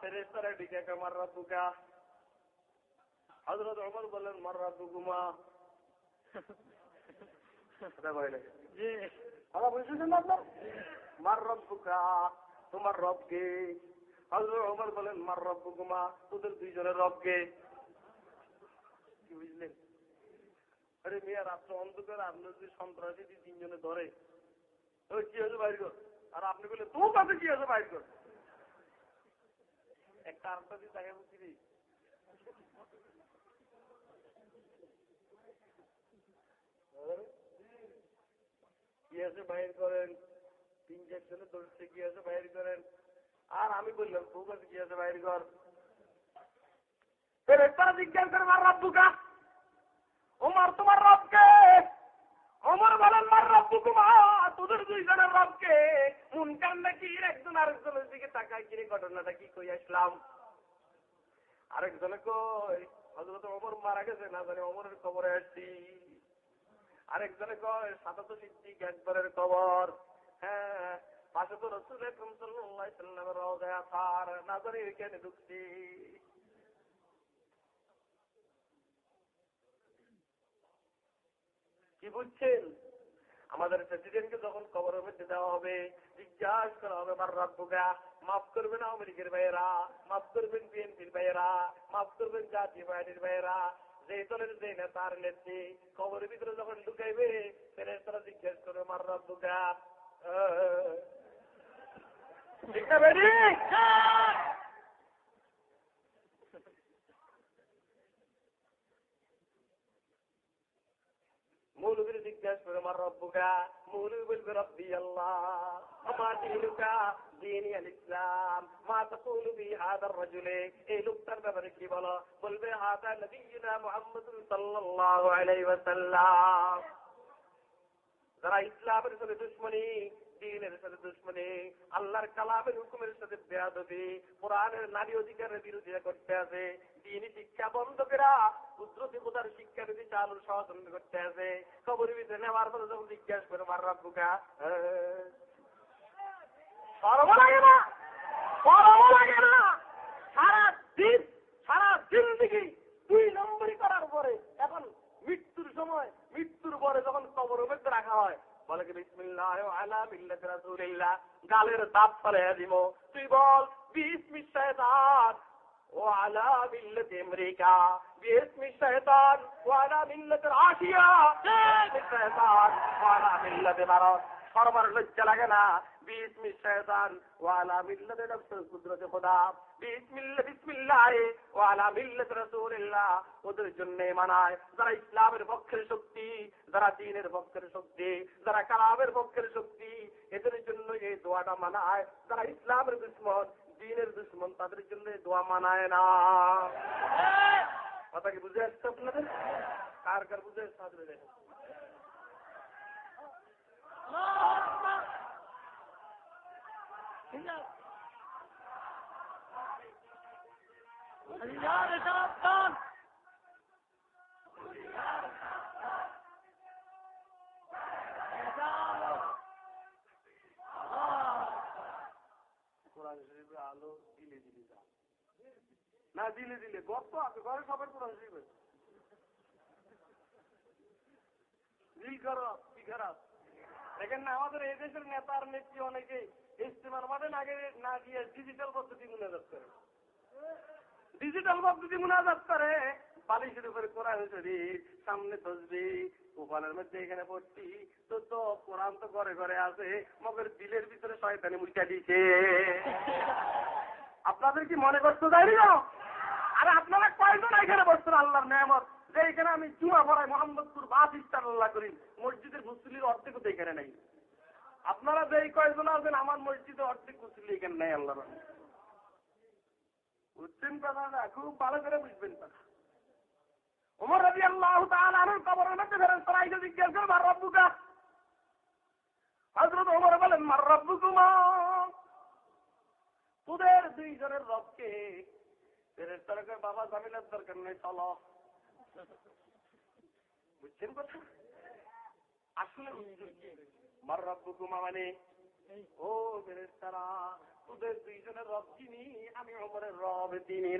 ফেরেশতারা ডেকে কে রাব্বুকা। হযরত ওমর বললেন মার রাব্বুকুমা। কথা জি। কথা বুঝছেন না আপনার? মার রব্বুকা তোমার রবকে হযরত ওমর বলেন মার রব্বুকুমা তোদের দুইজনের রবকে কি বুঝলেন? আরে মেয়ে, রাত্র অন্ধকার, আপনি যদি সন্ত্রাসী দিয়ে তিনজনে ধরে ওই কি হয়েছে বাইর কর। আর আপনি বলে তোর কাছে কি হয়েছে বাইর কর? একটা আরেকটা দিয়ে তাকে বুঝি কি আছে বাইর করেন? তিন চারজনে ধরছে, কি আছে বাইর করেন? আর আমি বললাম, তোর কাছে কি আছে বাইর কর? তারা রাব্বুকা ওমর, তোমার রবকে? ওমর বলেন, মার রব্বু কুমা, তোদের দুইজনের রবকে? মুনকার নাকি একজন আরেকজনের দিকে তাকায় কিনে ঘটনাটা কি কই আসলাম? আরেকজনে কই হজরত ওমর মারা গেছে, না জানি ওমরের খবরে আসছি আরেকজনে কয় সিদ্দিক একবারের খবর হ্যাঁ পাশে তো রসুল একরম সাল্লামের রওজা আসার, না জানি ঢুকছি। কি বুঝছেন আমাদের প্রেসিডেন্টকে যখন কবরের মধ্যে দেওয়া হবে, জিজ্ঞাসা করা হবে, আমার রাব্বুকা, মাফ করবেন আমেরিকার ভাইয়েরা, মাফ করবেন বিএনপির ভাইয়েরা, মাফ করবেন জাতীয় পার্টির ভাইয়েরা, যে দলের যে নেতার নেত্রী কবরের ভিতরে যখন ঢুকাইবে ফেরে তারা জিজ্ঞেস করবে, আমার রাব্বুকা ঠিক না মৌলবীর জিজ্ঞাসা করে আমার রব্বুকা মৌলবী বলবে রব্বি আল্লাহ। আমার দিনুকা দিন আল ইসলাম। মা তাকুলু বি হাদার রাজুলে। এই লোকটার ব্যাপারে কি বলো? বলবে, হাদা নবিয়ুনা মুহাম্মদ সাল্লাল্লাহু আলাইহি যারা ইসলামের সাথে দুশ্মনী দিনের সাথে দুশ্মনী, আল্লাহর কালামের হুকুমের সাথে বেয়াদবি, কোরআনের নারী অধিকারের বিরোধিতা করতে আছে, দিনই শিক্ষা বন্ধ করা, কুদরতি কোথার শিক্ষা নীতি চালুর সহচন্দ করতে আছে খবরের ভিতরে নেওয়ার পরে যখন জিজ্ঞাসা করে, মার রাব্বুকা সরব লাগে না, সরব না। সারা দিন সারা জিন্দগি দুই নম্বরই করার পরে, এখন মৃত্যুর সময়, মৃত্যুর পরে যখন মধ্যে রাখা হয় গালের দাঁত ফেলে দিব। তুই বল বিসমি শয়তান ও আলা মিল্লাত আমেরিকা। বিসমি শয়তান ও আলা মিল্লাত রাশিয়া। বিসমি শয়তান ও সর্বার লজ্জা লাগে না। বিসমি শয়তান ওয়ালা মিল্লাতে নফসুল কুদরতে খোদা বিসমিল্লাহ বিসমিল্লাহ ওয়ালা মিল্লাত রাসূলিল্লাহ ওদের জন্য মানায় যারা ইসলামের পক্ষের শক্তি যারা দ্বীনের পক্ষের শক্তি যারা কালামের পক্ষের শক্তি এদের জন্য এই দোয়াটা মানায় যারা ইসলামের দুশ্মন দ্বীনের দুশ্মন তাদের জন্য দোয়া মানায় না কথা কি বুঝে আসছে আপনাদের কার কার বুঝে আসছে হাত দেখেন কোরআন শরীফের আলো দিলে দিলে না দিলে দিলে গর্ত আছে ঘরে সবার কোরআন শরীফের দিল খারাপ কি খারাপ দেখেন না, আমাদের এই দেশের নেতার নেত্রী অনেকে ইস্তেমার মাঠে না না গিয়ে ডিজিটাল পদ্ধতি মুনাজাত করে। ডিজিটাল পদ্ধতি মুনাজাত করে। বালিশের উপরে কোরআন শরীফ সামনে তসবি কোপালের মধ্যে এখানে পড়ছি। তো তো, কোরআন তো ঘরে ঘরে আছে, মগের দিলের ভিতরে শয়তানি মুইটা দিছে। আপনাদের কি মনে করতে না আরে আপনারা কয়জন এখানে বসছেন আল্লাহর নেয়ামত? যে এখানে আমি জুমা পড়াই, মোহাম্মদপুর বাস ইস্তার আল্লাহ করি মসজিদের মুসলির অর্ধেক তো এখানে নাই। আপনারা যে কয়জন আছেন, আমার মসজিদে অর্ধেক মুসলি এখানে নাই আল্লাহ বুঝছেন কথা খুব ভালো করে বুঝবেন কথা। তোদের দুইজনের রবকে। বাবা জামিনের দরকার নেই, চলো। বুঝছেন কথা? আসলে মার রব্বুকুমা মানে? ও ফেরেস্তারা তোদের দুইজনের রব চিনি আমি ওমরের রব চিনি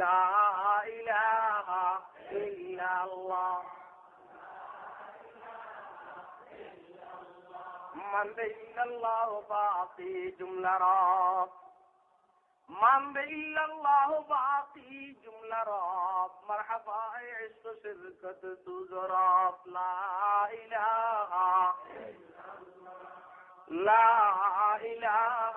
মানবে ইল্লাল্লাহ। বাকি জুমলা রব। من إلا الله باقي جملة راب مرحبا عشق شركة تزراب لا إله لا إله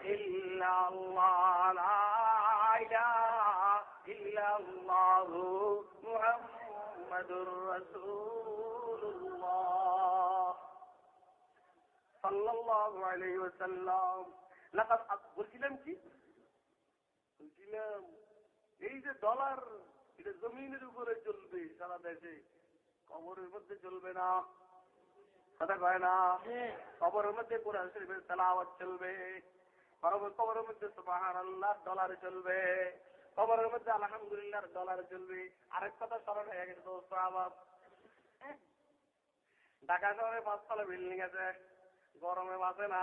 إلا الله. لا إله إلا الله. محمد رسول الله. صلى الله عليه وسلم. لقد قلت لم বলছিলাম এই যে ডলার এটা জমিনের উপরে চলবে সারা দেশে। কবরের মধ্যে চলবে না। কথা কয় না? কবরের মধ্যে কোরআন শরীফের তেলাওয়াত চলবে। কবরের মধ্যে সুবহান আল্লাহ ডলার চলবে। কবরের মধ্যে আলহামদুলিল্লাহ ডলার চলবে। আরেক কথা স্মরণ হয়ে গেছে দোস্ত আমার। ঢাকা শহরে পাঁচতলা বিল্ডিং আছে। গরমে বাঁচে না।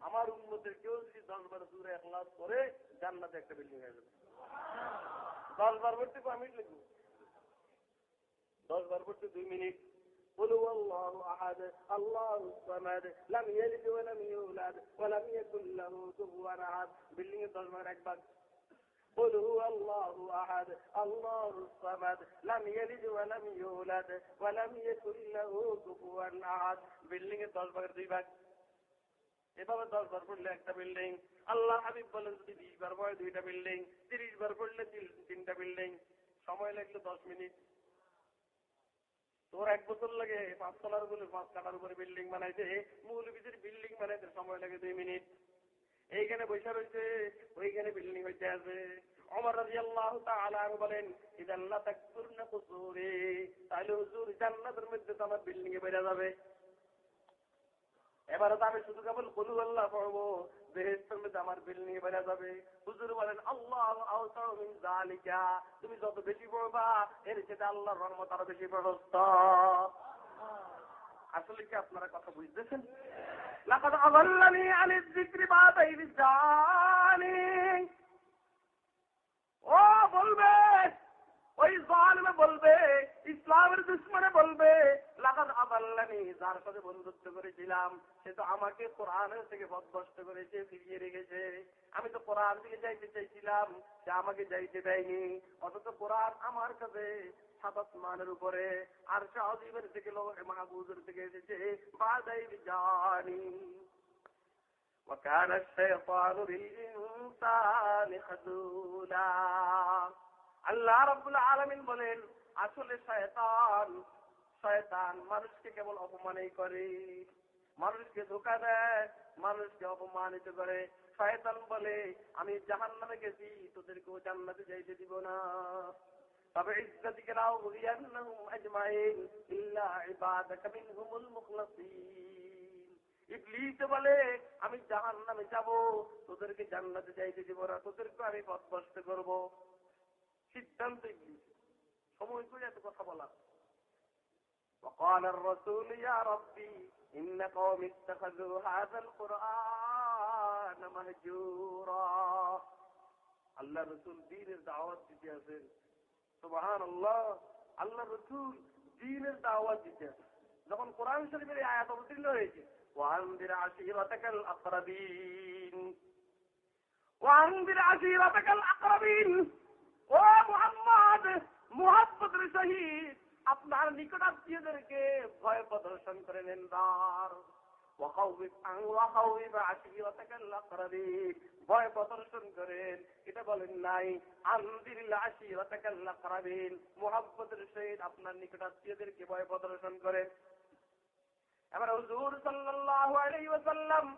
আমার উন্নতির কেউ যদি দশ বার দূরে একলাস করে জান্নাতে একটা বিল্ডিং হয়ে যাবে দশ বার করতে কয় মিনিট লিখবো দশ বার করতে দুই মিনিট قل هو الله احد الله الصمد لم يلد ولم يولد ولم يكن له كفوا احد বিল্ডিং এর দশ বার একবার قل هو الله احد الله الصمد لم يلد ولم يولد ولم يكن له كفوا احد বিল্ডিং এর দশ ভাগের দুই ভাগ এভাবে দশ বার পড়লে একটা বিল্ডিং আল্লাহ হাবিব বলেন যদি বিশ বার পড়ে দুইটা বিল্ডিং তিরিশ বার পড়লে তিনটা বিল্ডিং সময় লাগল দশ মিনিট। তোর এক বছর লাগে পাঁচ তলার উপরে, পাঁচ কাটার উপরে বিল্ডিং বানাইছে মূল ভিতরে বিল্ডিং বানাইতে সময় লাগে দুই মিনিট। এইখানে বৈশা রয়েছে, ওইখানে বিল্ডিং হইতে আছে তাহলে জান্নাতের মধ্যে তো আমার বিল্ডিং এ বেড়ে যাবে। এবারে তো আমি শুধু কেবল কলু আল্লাহ পড়ব। বেহেস্তের মধ্যে আমার বিল্ডিং এ বেড়ে যাবে। হুজুর বলেন, আল্লাহ আওসাউ তুমি যত বেশি পড়বা, এর সাথে আল্লাহর রহমত আরও বেশি প্রশস্ত। আসলে কি আপনারা কথা বুঝতেছেন? ও বলবে ওই জালিমে বলবে ইসলামের দুশ্মনে বলবে লাগাদ আদাল্লানি যার সাথে বন্ধুত্ব করেছিলাম সে তো আমাকে কোরআনের থেকে বদভস্ত করেছে ফিরিয়ে রেখেছে আমি তো কোরআন থেকে যাইতে চাইছিলাম সে আমাকে যাইতে দেয়নি অথচ কোরআন আমার কাছে সাতাত মানের উপরে আর শাহজীবের থেকে লোক মাহবুদের থেকে এসেছে বাদাই জানি وكان الشيطان للإنسان خذولا আল্লাহ রাব্বুল আলামিন বলেন, আসলে শয়তান শয়তান মানুষকে কেবল অপমানই করে, মানুষকে ধোকা দেয়, মানুষকে অপমানিত করে। শয়তান বলে, আমি জাহান্নামে গেছি, তোদেরকেও জান্নাতে যাইতে দিব না। তবে ইজ্জতিকে রাও বুঝিয়ান্নাহুম আজমাইন, ইল্লা ইবাদাকা মিনহুমুল মুখলাসিন। ইবলিস বলে, আমি জাহান নামে যাব, তোদেরকে জান্নাতে যাইতে দিব না তোদেরকে আমি পথভ্রষ্ট করব। সিদ্ধান্ত ইবলিস সময় করে এত কথা বলা وقال الرسول يا ربي إن قوم اتخذوا هذا القرآن مهجورا আল্লাহ রসুল দিনের দাওয়াত দিতে আছেন সুবাহান আল্লাহ আল্লাহ রসুল দিনের দাওয়াত দিতে আছেন যখন কোরআন শরীফের এই আয়াত অবতীর্ণ হয়েছে وأنذر عشيرتك الأقربين وأنذر عشيرتك الأقربين ও মোহাম্মদ, মোহাম্মদের শহীদ। আপনার নিকটাত্মীয়দেরকে ভয় প্রদর্শন করে নেন দার। ভয় প্রদর্শন করেন। এটা বলেন নাই আল-আকরাবিন মোহাম্মদের সহিত আপনার ভয় প্রদর্শন করেন। এবার হুজুর আলাইহি ওয়াসাল্লাম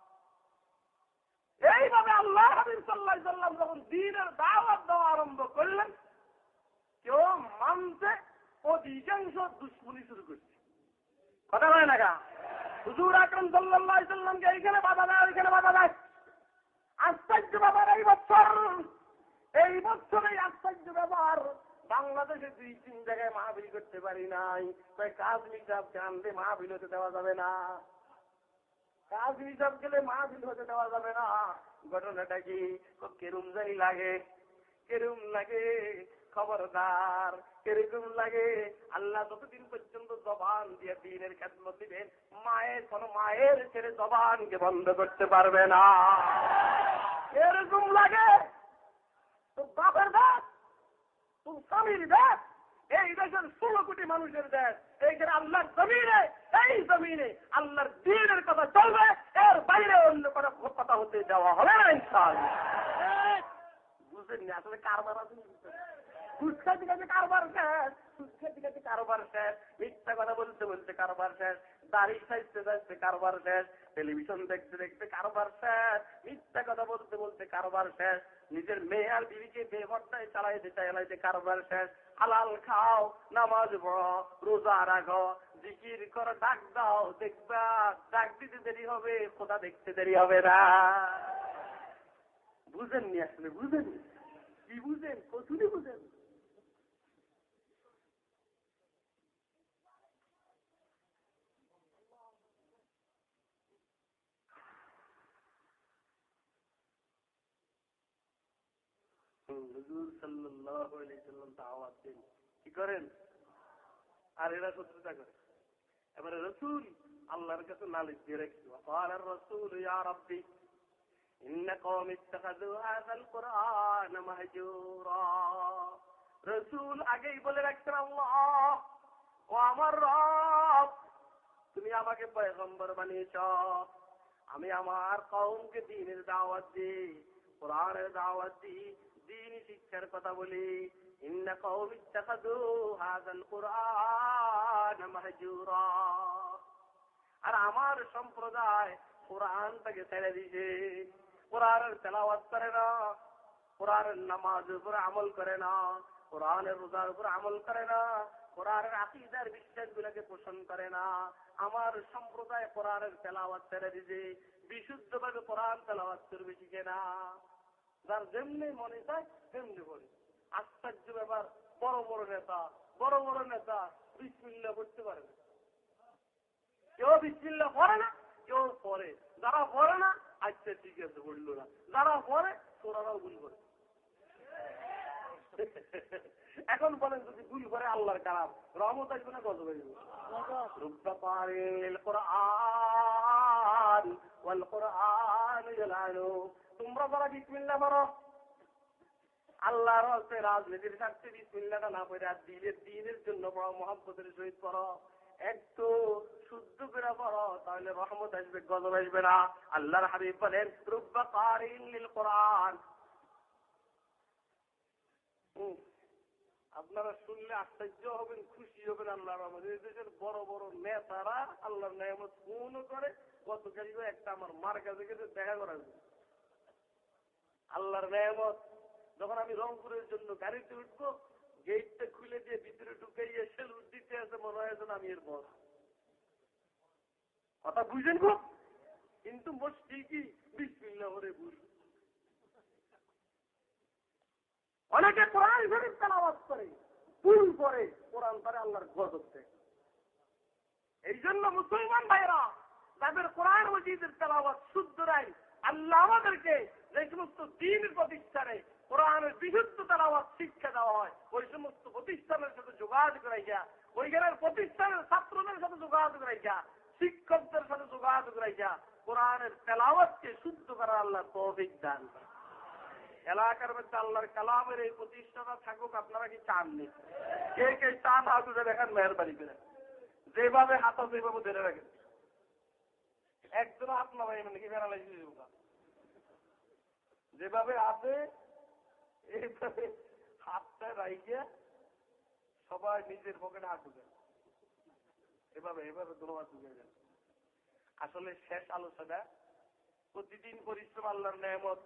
এইভাবে আল্লাহ সাল্লাহ যখন দিনের দাওয়াত দেওয়া আরম্ভ করলেন, কেউ মানতে অধিকাংশ দুশ্মনী শুরু করছে। কথা হয় না গা হুজুর আকরম সাল্লাহ এইখানে বাধা দেয় ওইখানে বাধা দেয় আশ্চর্য ব্যাপার, এই বছর এই বছর এই আশ্চর্য ব্যাপার। বাংলাদেশে দুই তিন জায়গায় মাহবিল করতে পারি নাই। তাই কাজমি সাহেবকে আনলে মাহবিল হতে দেওয়া যাবে না। কাজমি সাহেব গেলে মাহবিল হতে দেওয়া যাবে না। ঘটনাটা কি কেরুম জানি লাগে। কেরুম লাগে খবরদার, কীরকম লাগে। আল্লাহ যতদিন পর্যন্ত জবান দিয়ে দিনের খেদমত দিবেন, মায়ের কোন মায়ের ছেড়ে জবানকে বন্ধ করতে পারবে না। এরকম লাগে? তো বাপের দেশ তো স্বামীর দেশ, এই দেশের ষোলো কোটি মানুষের দেশ। এইখানে আল্লাহর জমিনে, এই জমিনে আল্লাহর দিনের কথা চলবে, এর বাইরে অন্য কোনো কথা হতে যাওয়া হবে না ইনশাল বুঝলেন আসলে কারবার আছে দাড়ি কারবার শেষ। টেলিভিশন দেখতে দেখতে কারবার শেষ। মিথ্যা কথা বলতে বলতে কারবার শেষ। নিজের মেয়ে আর বিবিকে বেহরটায় চালাইতে চালাইতে কারবার শেষ। হালাল খাও, নামাজ রোজা রাখো, জিকির কর, ডাক দাও, দেখবা, ডাক দিতে দেরি হবে, খোদা দেখতে দেরি হবে না। বুঝেননি আসলে, বুঝেননি? কি বুঝেন? কচুরি বুঝেন? হুজুর সাল্লাম দাওয়াত দেন। কি করেন? আর এরা শত্রুতা করে এবারে রসুল আল্লাহর কাছে নালিশ দিয়ে রেখেছিল রসুল ইয়ার রসুল আগেই বলে রাখছেন, আল্লাহ, ও আমার রব, তুমি আমাকে পয়গম্বর বানিয়েছ। আমি আমার কৌমকে দিনের দাওয়াত দিই, কোরআনের দাওয়াত দিই দিন শিক্ষার কথা বলি। কুরআন আর আমার সম্প্রদায় কোরআনটাকে ছেড়ে দিছে। কোরআনের তেলাওয়াত করে না, কোরআনের নামাজের উপরে আমল করে না, কোরআনের রোজার উপর আমল করে না, কোরআনের আকিদার বিশ্বাস গুলাকে পোষণ করে না। আমার সম্প্রদায় কোরআনের তেলাওয়াত ছেড়ে দিছে। বিশুদ্ধ ভাবে কোরআন তেলাওয়াত করবে শিখে না? যার যেমনি মনে চায় তেমনি করি। আশ্চর্য ব্যাপার বড় বড় নেতা বড় বড় নেতা বিসমিল্লা করতে পারে না। কেউ বিসমিল্লা করে না কেউ পরে যারা পরে না আচ্ছা ঠিক আছে বলল না। যারা পরে তোরাও ভুল করে। এখন বলেন যদি ভুল করে আল্লাহর কালাম রহমত আসবে না কত আসবে রূপটা পারে কোরআন। القرآن والقرآن يلعنه তোমরা যারা বিসমিল্লা করো আল্লাহর হস্তে রাজনীতির স্বার্থে বিসমিল্লাটা না পড়ে আর দিনের দিনের জন্য বড় মহাব্বতের সহিত করো একটু শুদ্ধ করে পড়ো তাহলে রহমত আসবে গজব আসবে না আল্লাহর হাবিব বলেন রুব্বা কারিল কোরআন হুম। আপনারা শুনলে আশ্চর্য হবেন, খুশি হবেন আল্লাহর আমাদের দেশের বড় বড় নেতারা আল্লাহর নেয়ামত পূর্ণ করে, গতকালই একটা আমার মার কাছে গেছে দেখা জন্য। আল্লাহর নেয়ামত, যখন আমি রংপুরের জন্য গাড়িতে উঠবো, গেটটা খুলে দিয়ে ভিতরে ঢুকাইয়ে সেলুট দিতে আছে, মনে হয় যেন আমি এর বস কথা বুঝেন গো কিন্তু মসজিদই বিসমিল্লাহ করে বুঝ অনেকে কোরআন শরীফ তেলাওয়াত করে, ভুল করে, কোরআন তারে আল্লাহর গজব দেয় এই জন্য মুসলমান ভাইরা যাদের কোরআন মজিদের তেলাওয়াত শুদ্ধ নাই, আল্লাহ আমাদেরকে যে সমস্ত দিন প্রতিষ্ঠানে কোরআনের বিশুদ্ধ তেলাওয়াত শিক্ষা দেওয়া হয় ওই সমস্ত প্রতিষ্ঠানের সাথে যোগাযোগ রাখিয়া ওইখানের প্রতিষ্ঠানের ছাত্রদের সাথে যোগাযোগ রাখিয়া শিক্ষকদের সাথে যোগাযোগ রাখিয়া কোরআনের তেলাওয়াতকে শুদ্ধ করার আল্লাহ তৌফিক দান করে। এলাকার মধ্যে আল্লাহর কালামের এই প্রতিষ্ঠাটা থাকুক, আপনারা কি চাননি কে কে চান হাত উঠে দেখেন, মেহরবানি করে। যেভাবে হাত সেইভাবে ধরে রাখেন। একজন হাত না ভাই মানে কি প্যারালাইসিস যেভাবে আছে, এইভাবে হাতটা রাইগে সবাই নিজের পকেটে হাত ঢুকে এভাবে এভাবে হাত ঢুকে যান আসলে শেষ আলোচনা। প্রতিদিন পরিশ্রম, আল্লাহর নেয়ামত।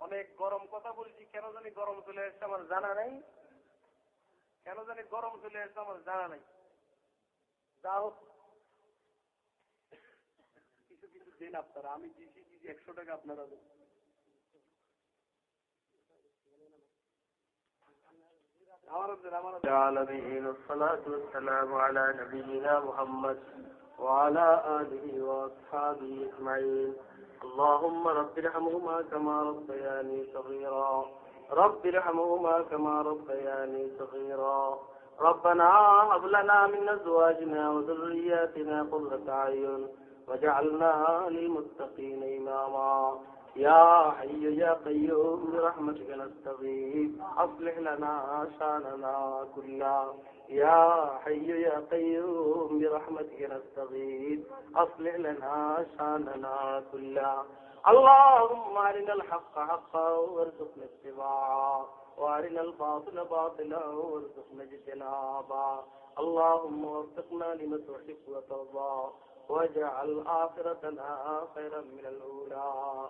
অনেক গরম কথা বলছি কেন জানি গরম চলে এসছে আমার জানা নাই কেন জানি গরম চলে এসছে আমার জানা নাই যা হোক কিছু কিছু দিন আপনারা আমি দিছি দিছি একশো টাকা আপনারা দেন العالمين والصلاة والسلام على نبينا محمد وعلى آله وأصحابه أجمعين اللهم رب ارحمهما كما ربياني صغيرا. رب ارحمهما كما ربياني صغيرا. ربنا هب لنا من أزواجنا وذرياتنا قرة أعين وجعلنا للمتقين إماما. يا حي يا قيوم، برحمتك نستغيث. أصلح لنا شاننا كله. يا حي يا قيوم، برحمتك نستغيث. أصلح لنا شاننا كله. اللهم أرنا الحق حقا وارزقنا اتباعه. وارنا الباطل باطلا وارزقنا اجتنابا اللهم وفقنا لما تحب وترضى. واجعل آخرتنا خيرا من الأولى.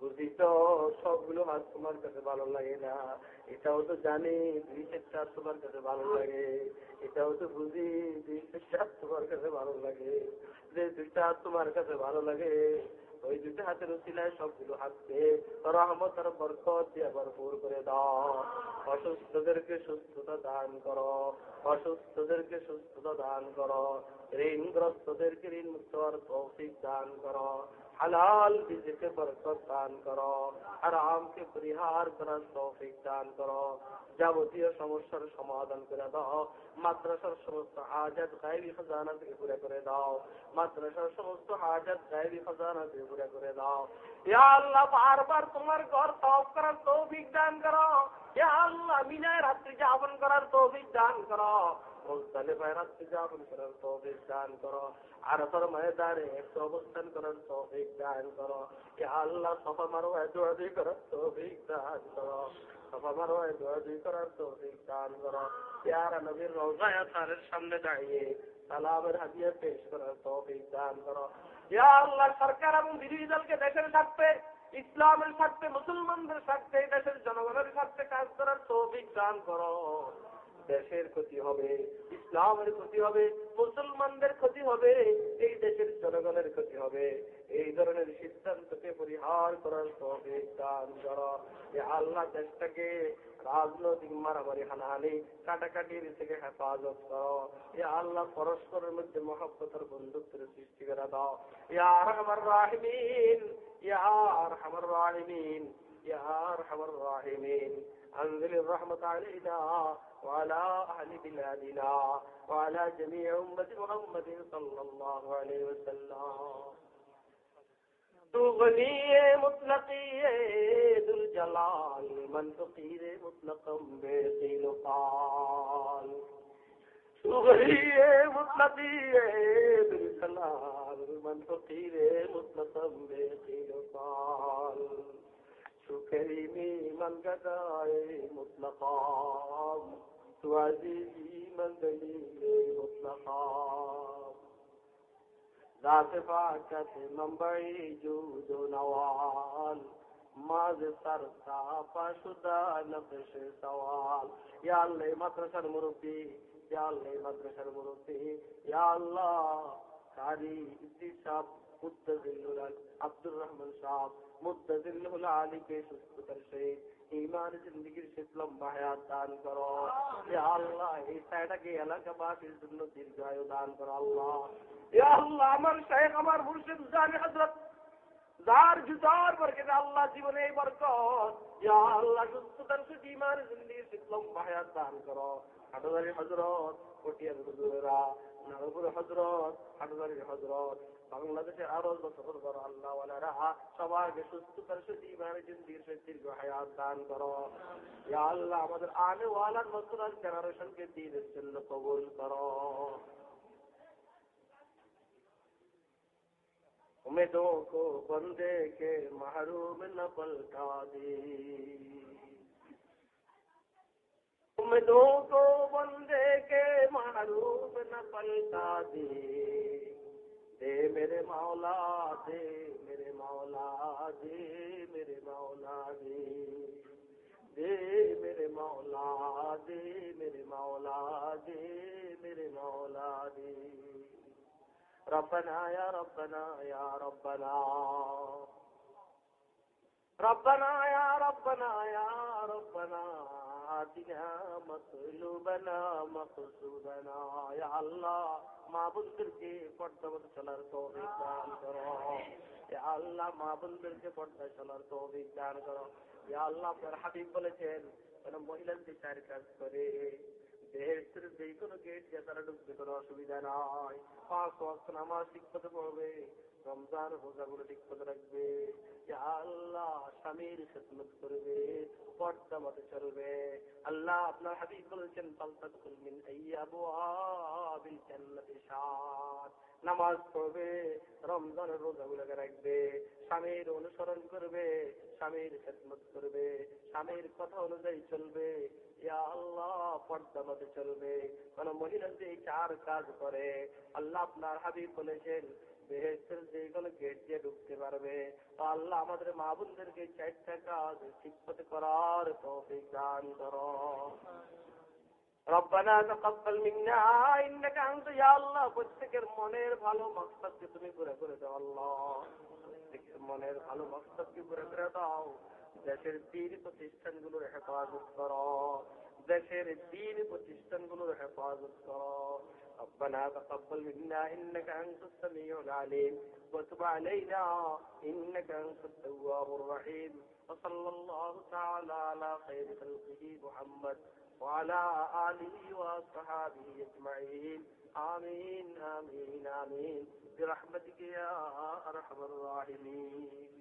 বুঝি তো, সবগুলো হাত তোমার কাছে ভালো লাগে না। এটাও তো জানি, দুই চারটা তোমার কাছে ভালো লাগে। এটাও তো বুঝি, দুই চারটা তোমার কাছে ভালো লাগে। যে দুইটা হাত তোমার কাছে ভালো লাগে, ওই দুইটা হাতের উচিলায় সবগুলো হাতকে রহমত আর বরকত দিয়ে ভরপুর করে দাও। অসুস্থদেরকে সুস্থতা দান করো, অসুস্থদেরকে সুস্থতা দান করো, ঋণগ্রস্তদেরকে ঋণ মুক্ত তৌফিক দান করো। হালাল রিজিকে বরকত দান করো, হারামকে পরিহার করার তৌফিক দান করো। যাবতীয় সমস্যার সমাধান করে দাও, মাদ্রাসার সমস্ত হাজাত গায়েবী খাজানা থেকে পুরে করে দাও, মাদ্রাসার সমস্ত হাজাত গায়েবী খাজানা থেকে পুরে করে দাও। ইয়া আল্লাহ, বারবার তোমার ঘর তফ করার তৌফিক দান করো। ইয়া আল্লাহ, মিনায় রাত্রি যাপন করার তৌফিক দান করো। মুজদালিফায় রাত্রি যাপন করার তৌফিক দান করো আরফার ময়দানে একটু অবস্থান করার তৌফিক দান করো ইয়া আল্লাহ সফা মারোয়ায় দোয়াদি করার তৌফিক দান করো সফা করার তৌফিক দান করো নবীর তারের সামনে দাঁড়িয়ে সালামের পেশ করার তৌফিক দান করো ইয়া আল্লাহ সরকার এবং বিরোধী দলকে দেশের স্বার্থে ইসলামের স্বার্থে মুসলমানদের স্বার্থে দেশের জনগণের স্বার্থে কাজ করার তৌফিক দান করো দেশের ক্ষতি হবে ইসলামের ক্ষতি হবে মুসলমানদের ক্ষতি হবে এই দেশের জনগণের ক্ষতি হবে এই ধরনের সিদ্ধান্তকে পরিহার করার তৌফিক দান করো যে আল্লাহ দেশটাকে রাজনৈতিক মারামারি হানাহানি কাটাকাটির থেকে হেফাজত করো এ আল্লাহ পরস্পরের মধ্যে মহাব্বতের বন্ধুত্বের সৃষ্টি করে দাও ইয়ার আমার রাহিমিন ইয়ার আমার রাহিমিন ইয়ার আমার রাহিমিন أنزل الرحمة علينا وعلى أهل بلادنا وعلى جميع أمة محمد صلى الله عليه وسلم. تغنی مطلقی دل جلال من فقیر مطلقم بے قیل من فقیر مطلق بے قیل تو من گدائے مطلقا. تو من دلیل مطلقا. ذات فاکت منبعی جود و نوال. ماذ سر صحافہ شدہ نفش سوال. یا اللہ مدرسر مربی یا اللہ مدرسر مربی یا اللہ کاری اسی صاحب قدس عبد الرحمن صاحب সাহেব মুত্তাজিল্লুল আলীকে সুস্থতার সহিত ইমান জিন্দগির সে লম্বা হায়াত আল্লাহ জীবনে এই বরকত বাংলাদেশে আরো বছর বড় আল্লাহ ওয়ালারা সবাইকে সুস্থ করে সুদীবার জিন্দির দীর্ঘ হায়াত দান করো। آ رہ اللہ سوارے تیر دان کرو দিনের জন্য কবুল করো। امیدوں کو بندے کے محروم نہ پلٹا پلٹادی امیدوں کو بندے کے محروم نہ پلٹا دی دے میرے مولا، دے میرے مولا، دے میرے مولا دے دے میرے مولا، دے میرے مولا، دے میرے مولا دے ربنا یا ربنا یا ربنا۔ ربنا یا ربنا یا ربنا۔ ইয়া আল্লাহ চলার তৌফিক দান করো। ইয়া আল্লাহ পর্দা চলার তৌফিক দান করো। ইয়া আল্লাহ হাবিব বলেছেন কোন মহিলা যদি চার কাজ করে। দেহের যে কোনো গেট যে তারা ঢুকতে কোনো অসুবিধা নয় পাঁচ ওয়াক্ত নামাজ ঠিক পড়বে। রমজান রোজাগুলো ঠিক মতো রাখবে। আল্লাহ স্বামীর খেদমত করবে, পর্দা মতো চলবে। আল্লাহ আপনার হাবিব বলেছেন জান্নাতি শাদ নামাজ পড়বে, রমজানের রোজাগুলোকে রাখবে, স্বামীর অনুসরণ করবে, স্বামীর খেদমত করবে, স্বামীর কথা অনুযায়ী চলবে। আল্লাহ, পর্দা মতো চলবে। কোন মহিলা যে চার কাজ করে, আল্লাহ আপনার হাবিব বলেছেন বেহেস্তের যে কোনো গেট দিয়ে ঢুকতে পারবে। আল্লাহ আমাদের চারটা কাজ ঠিক মতো করার দান প্রত্যেকের মনের ভালো মাকসাদকে তুমি পুরো করে দাও আল্লাহ। মনের ভালো মাকসাদকে পুরো করে দাও। দেশের দিন প্রতিষ্ঠানগুলোর হেফাজত করো। দেশের দিন প্রতিষ্ঠানগুলোর হেফাজত করো। ربنا تقبل منا إنك أنت السميع العليم وتب علينا إنك أنت التواب الرحيم وصلى الله تعالى على خير خلقه محمد وعلى آله وصحابه أجمعين. آمين آمين آمين. برحمتك يا أرحم الراحمين.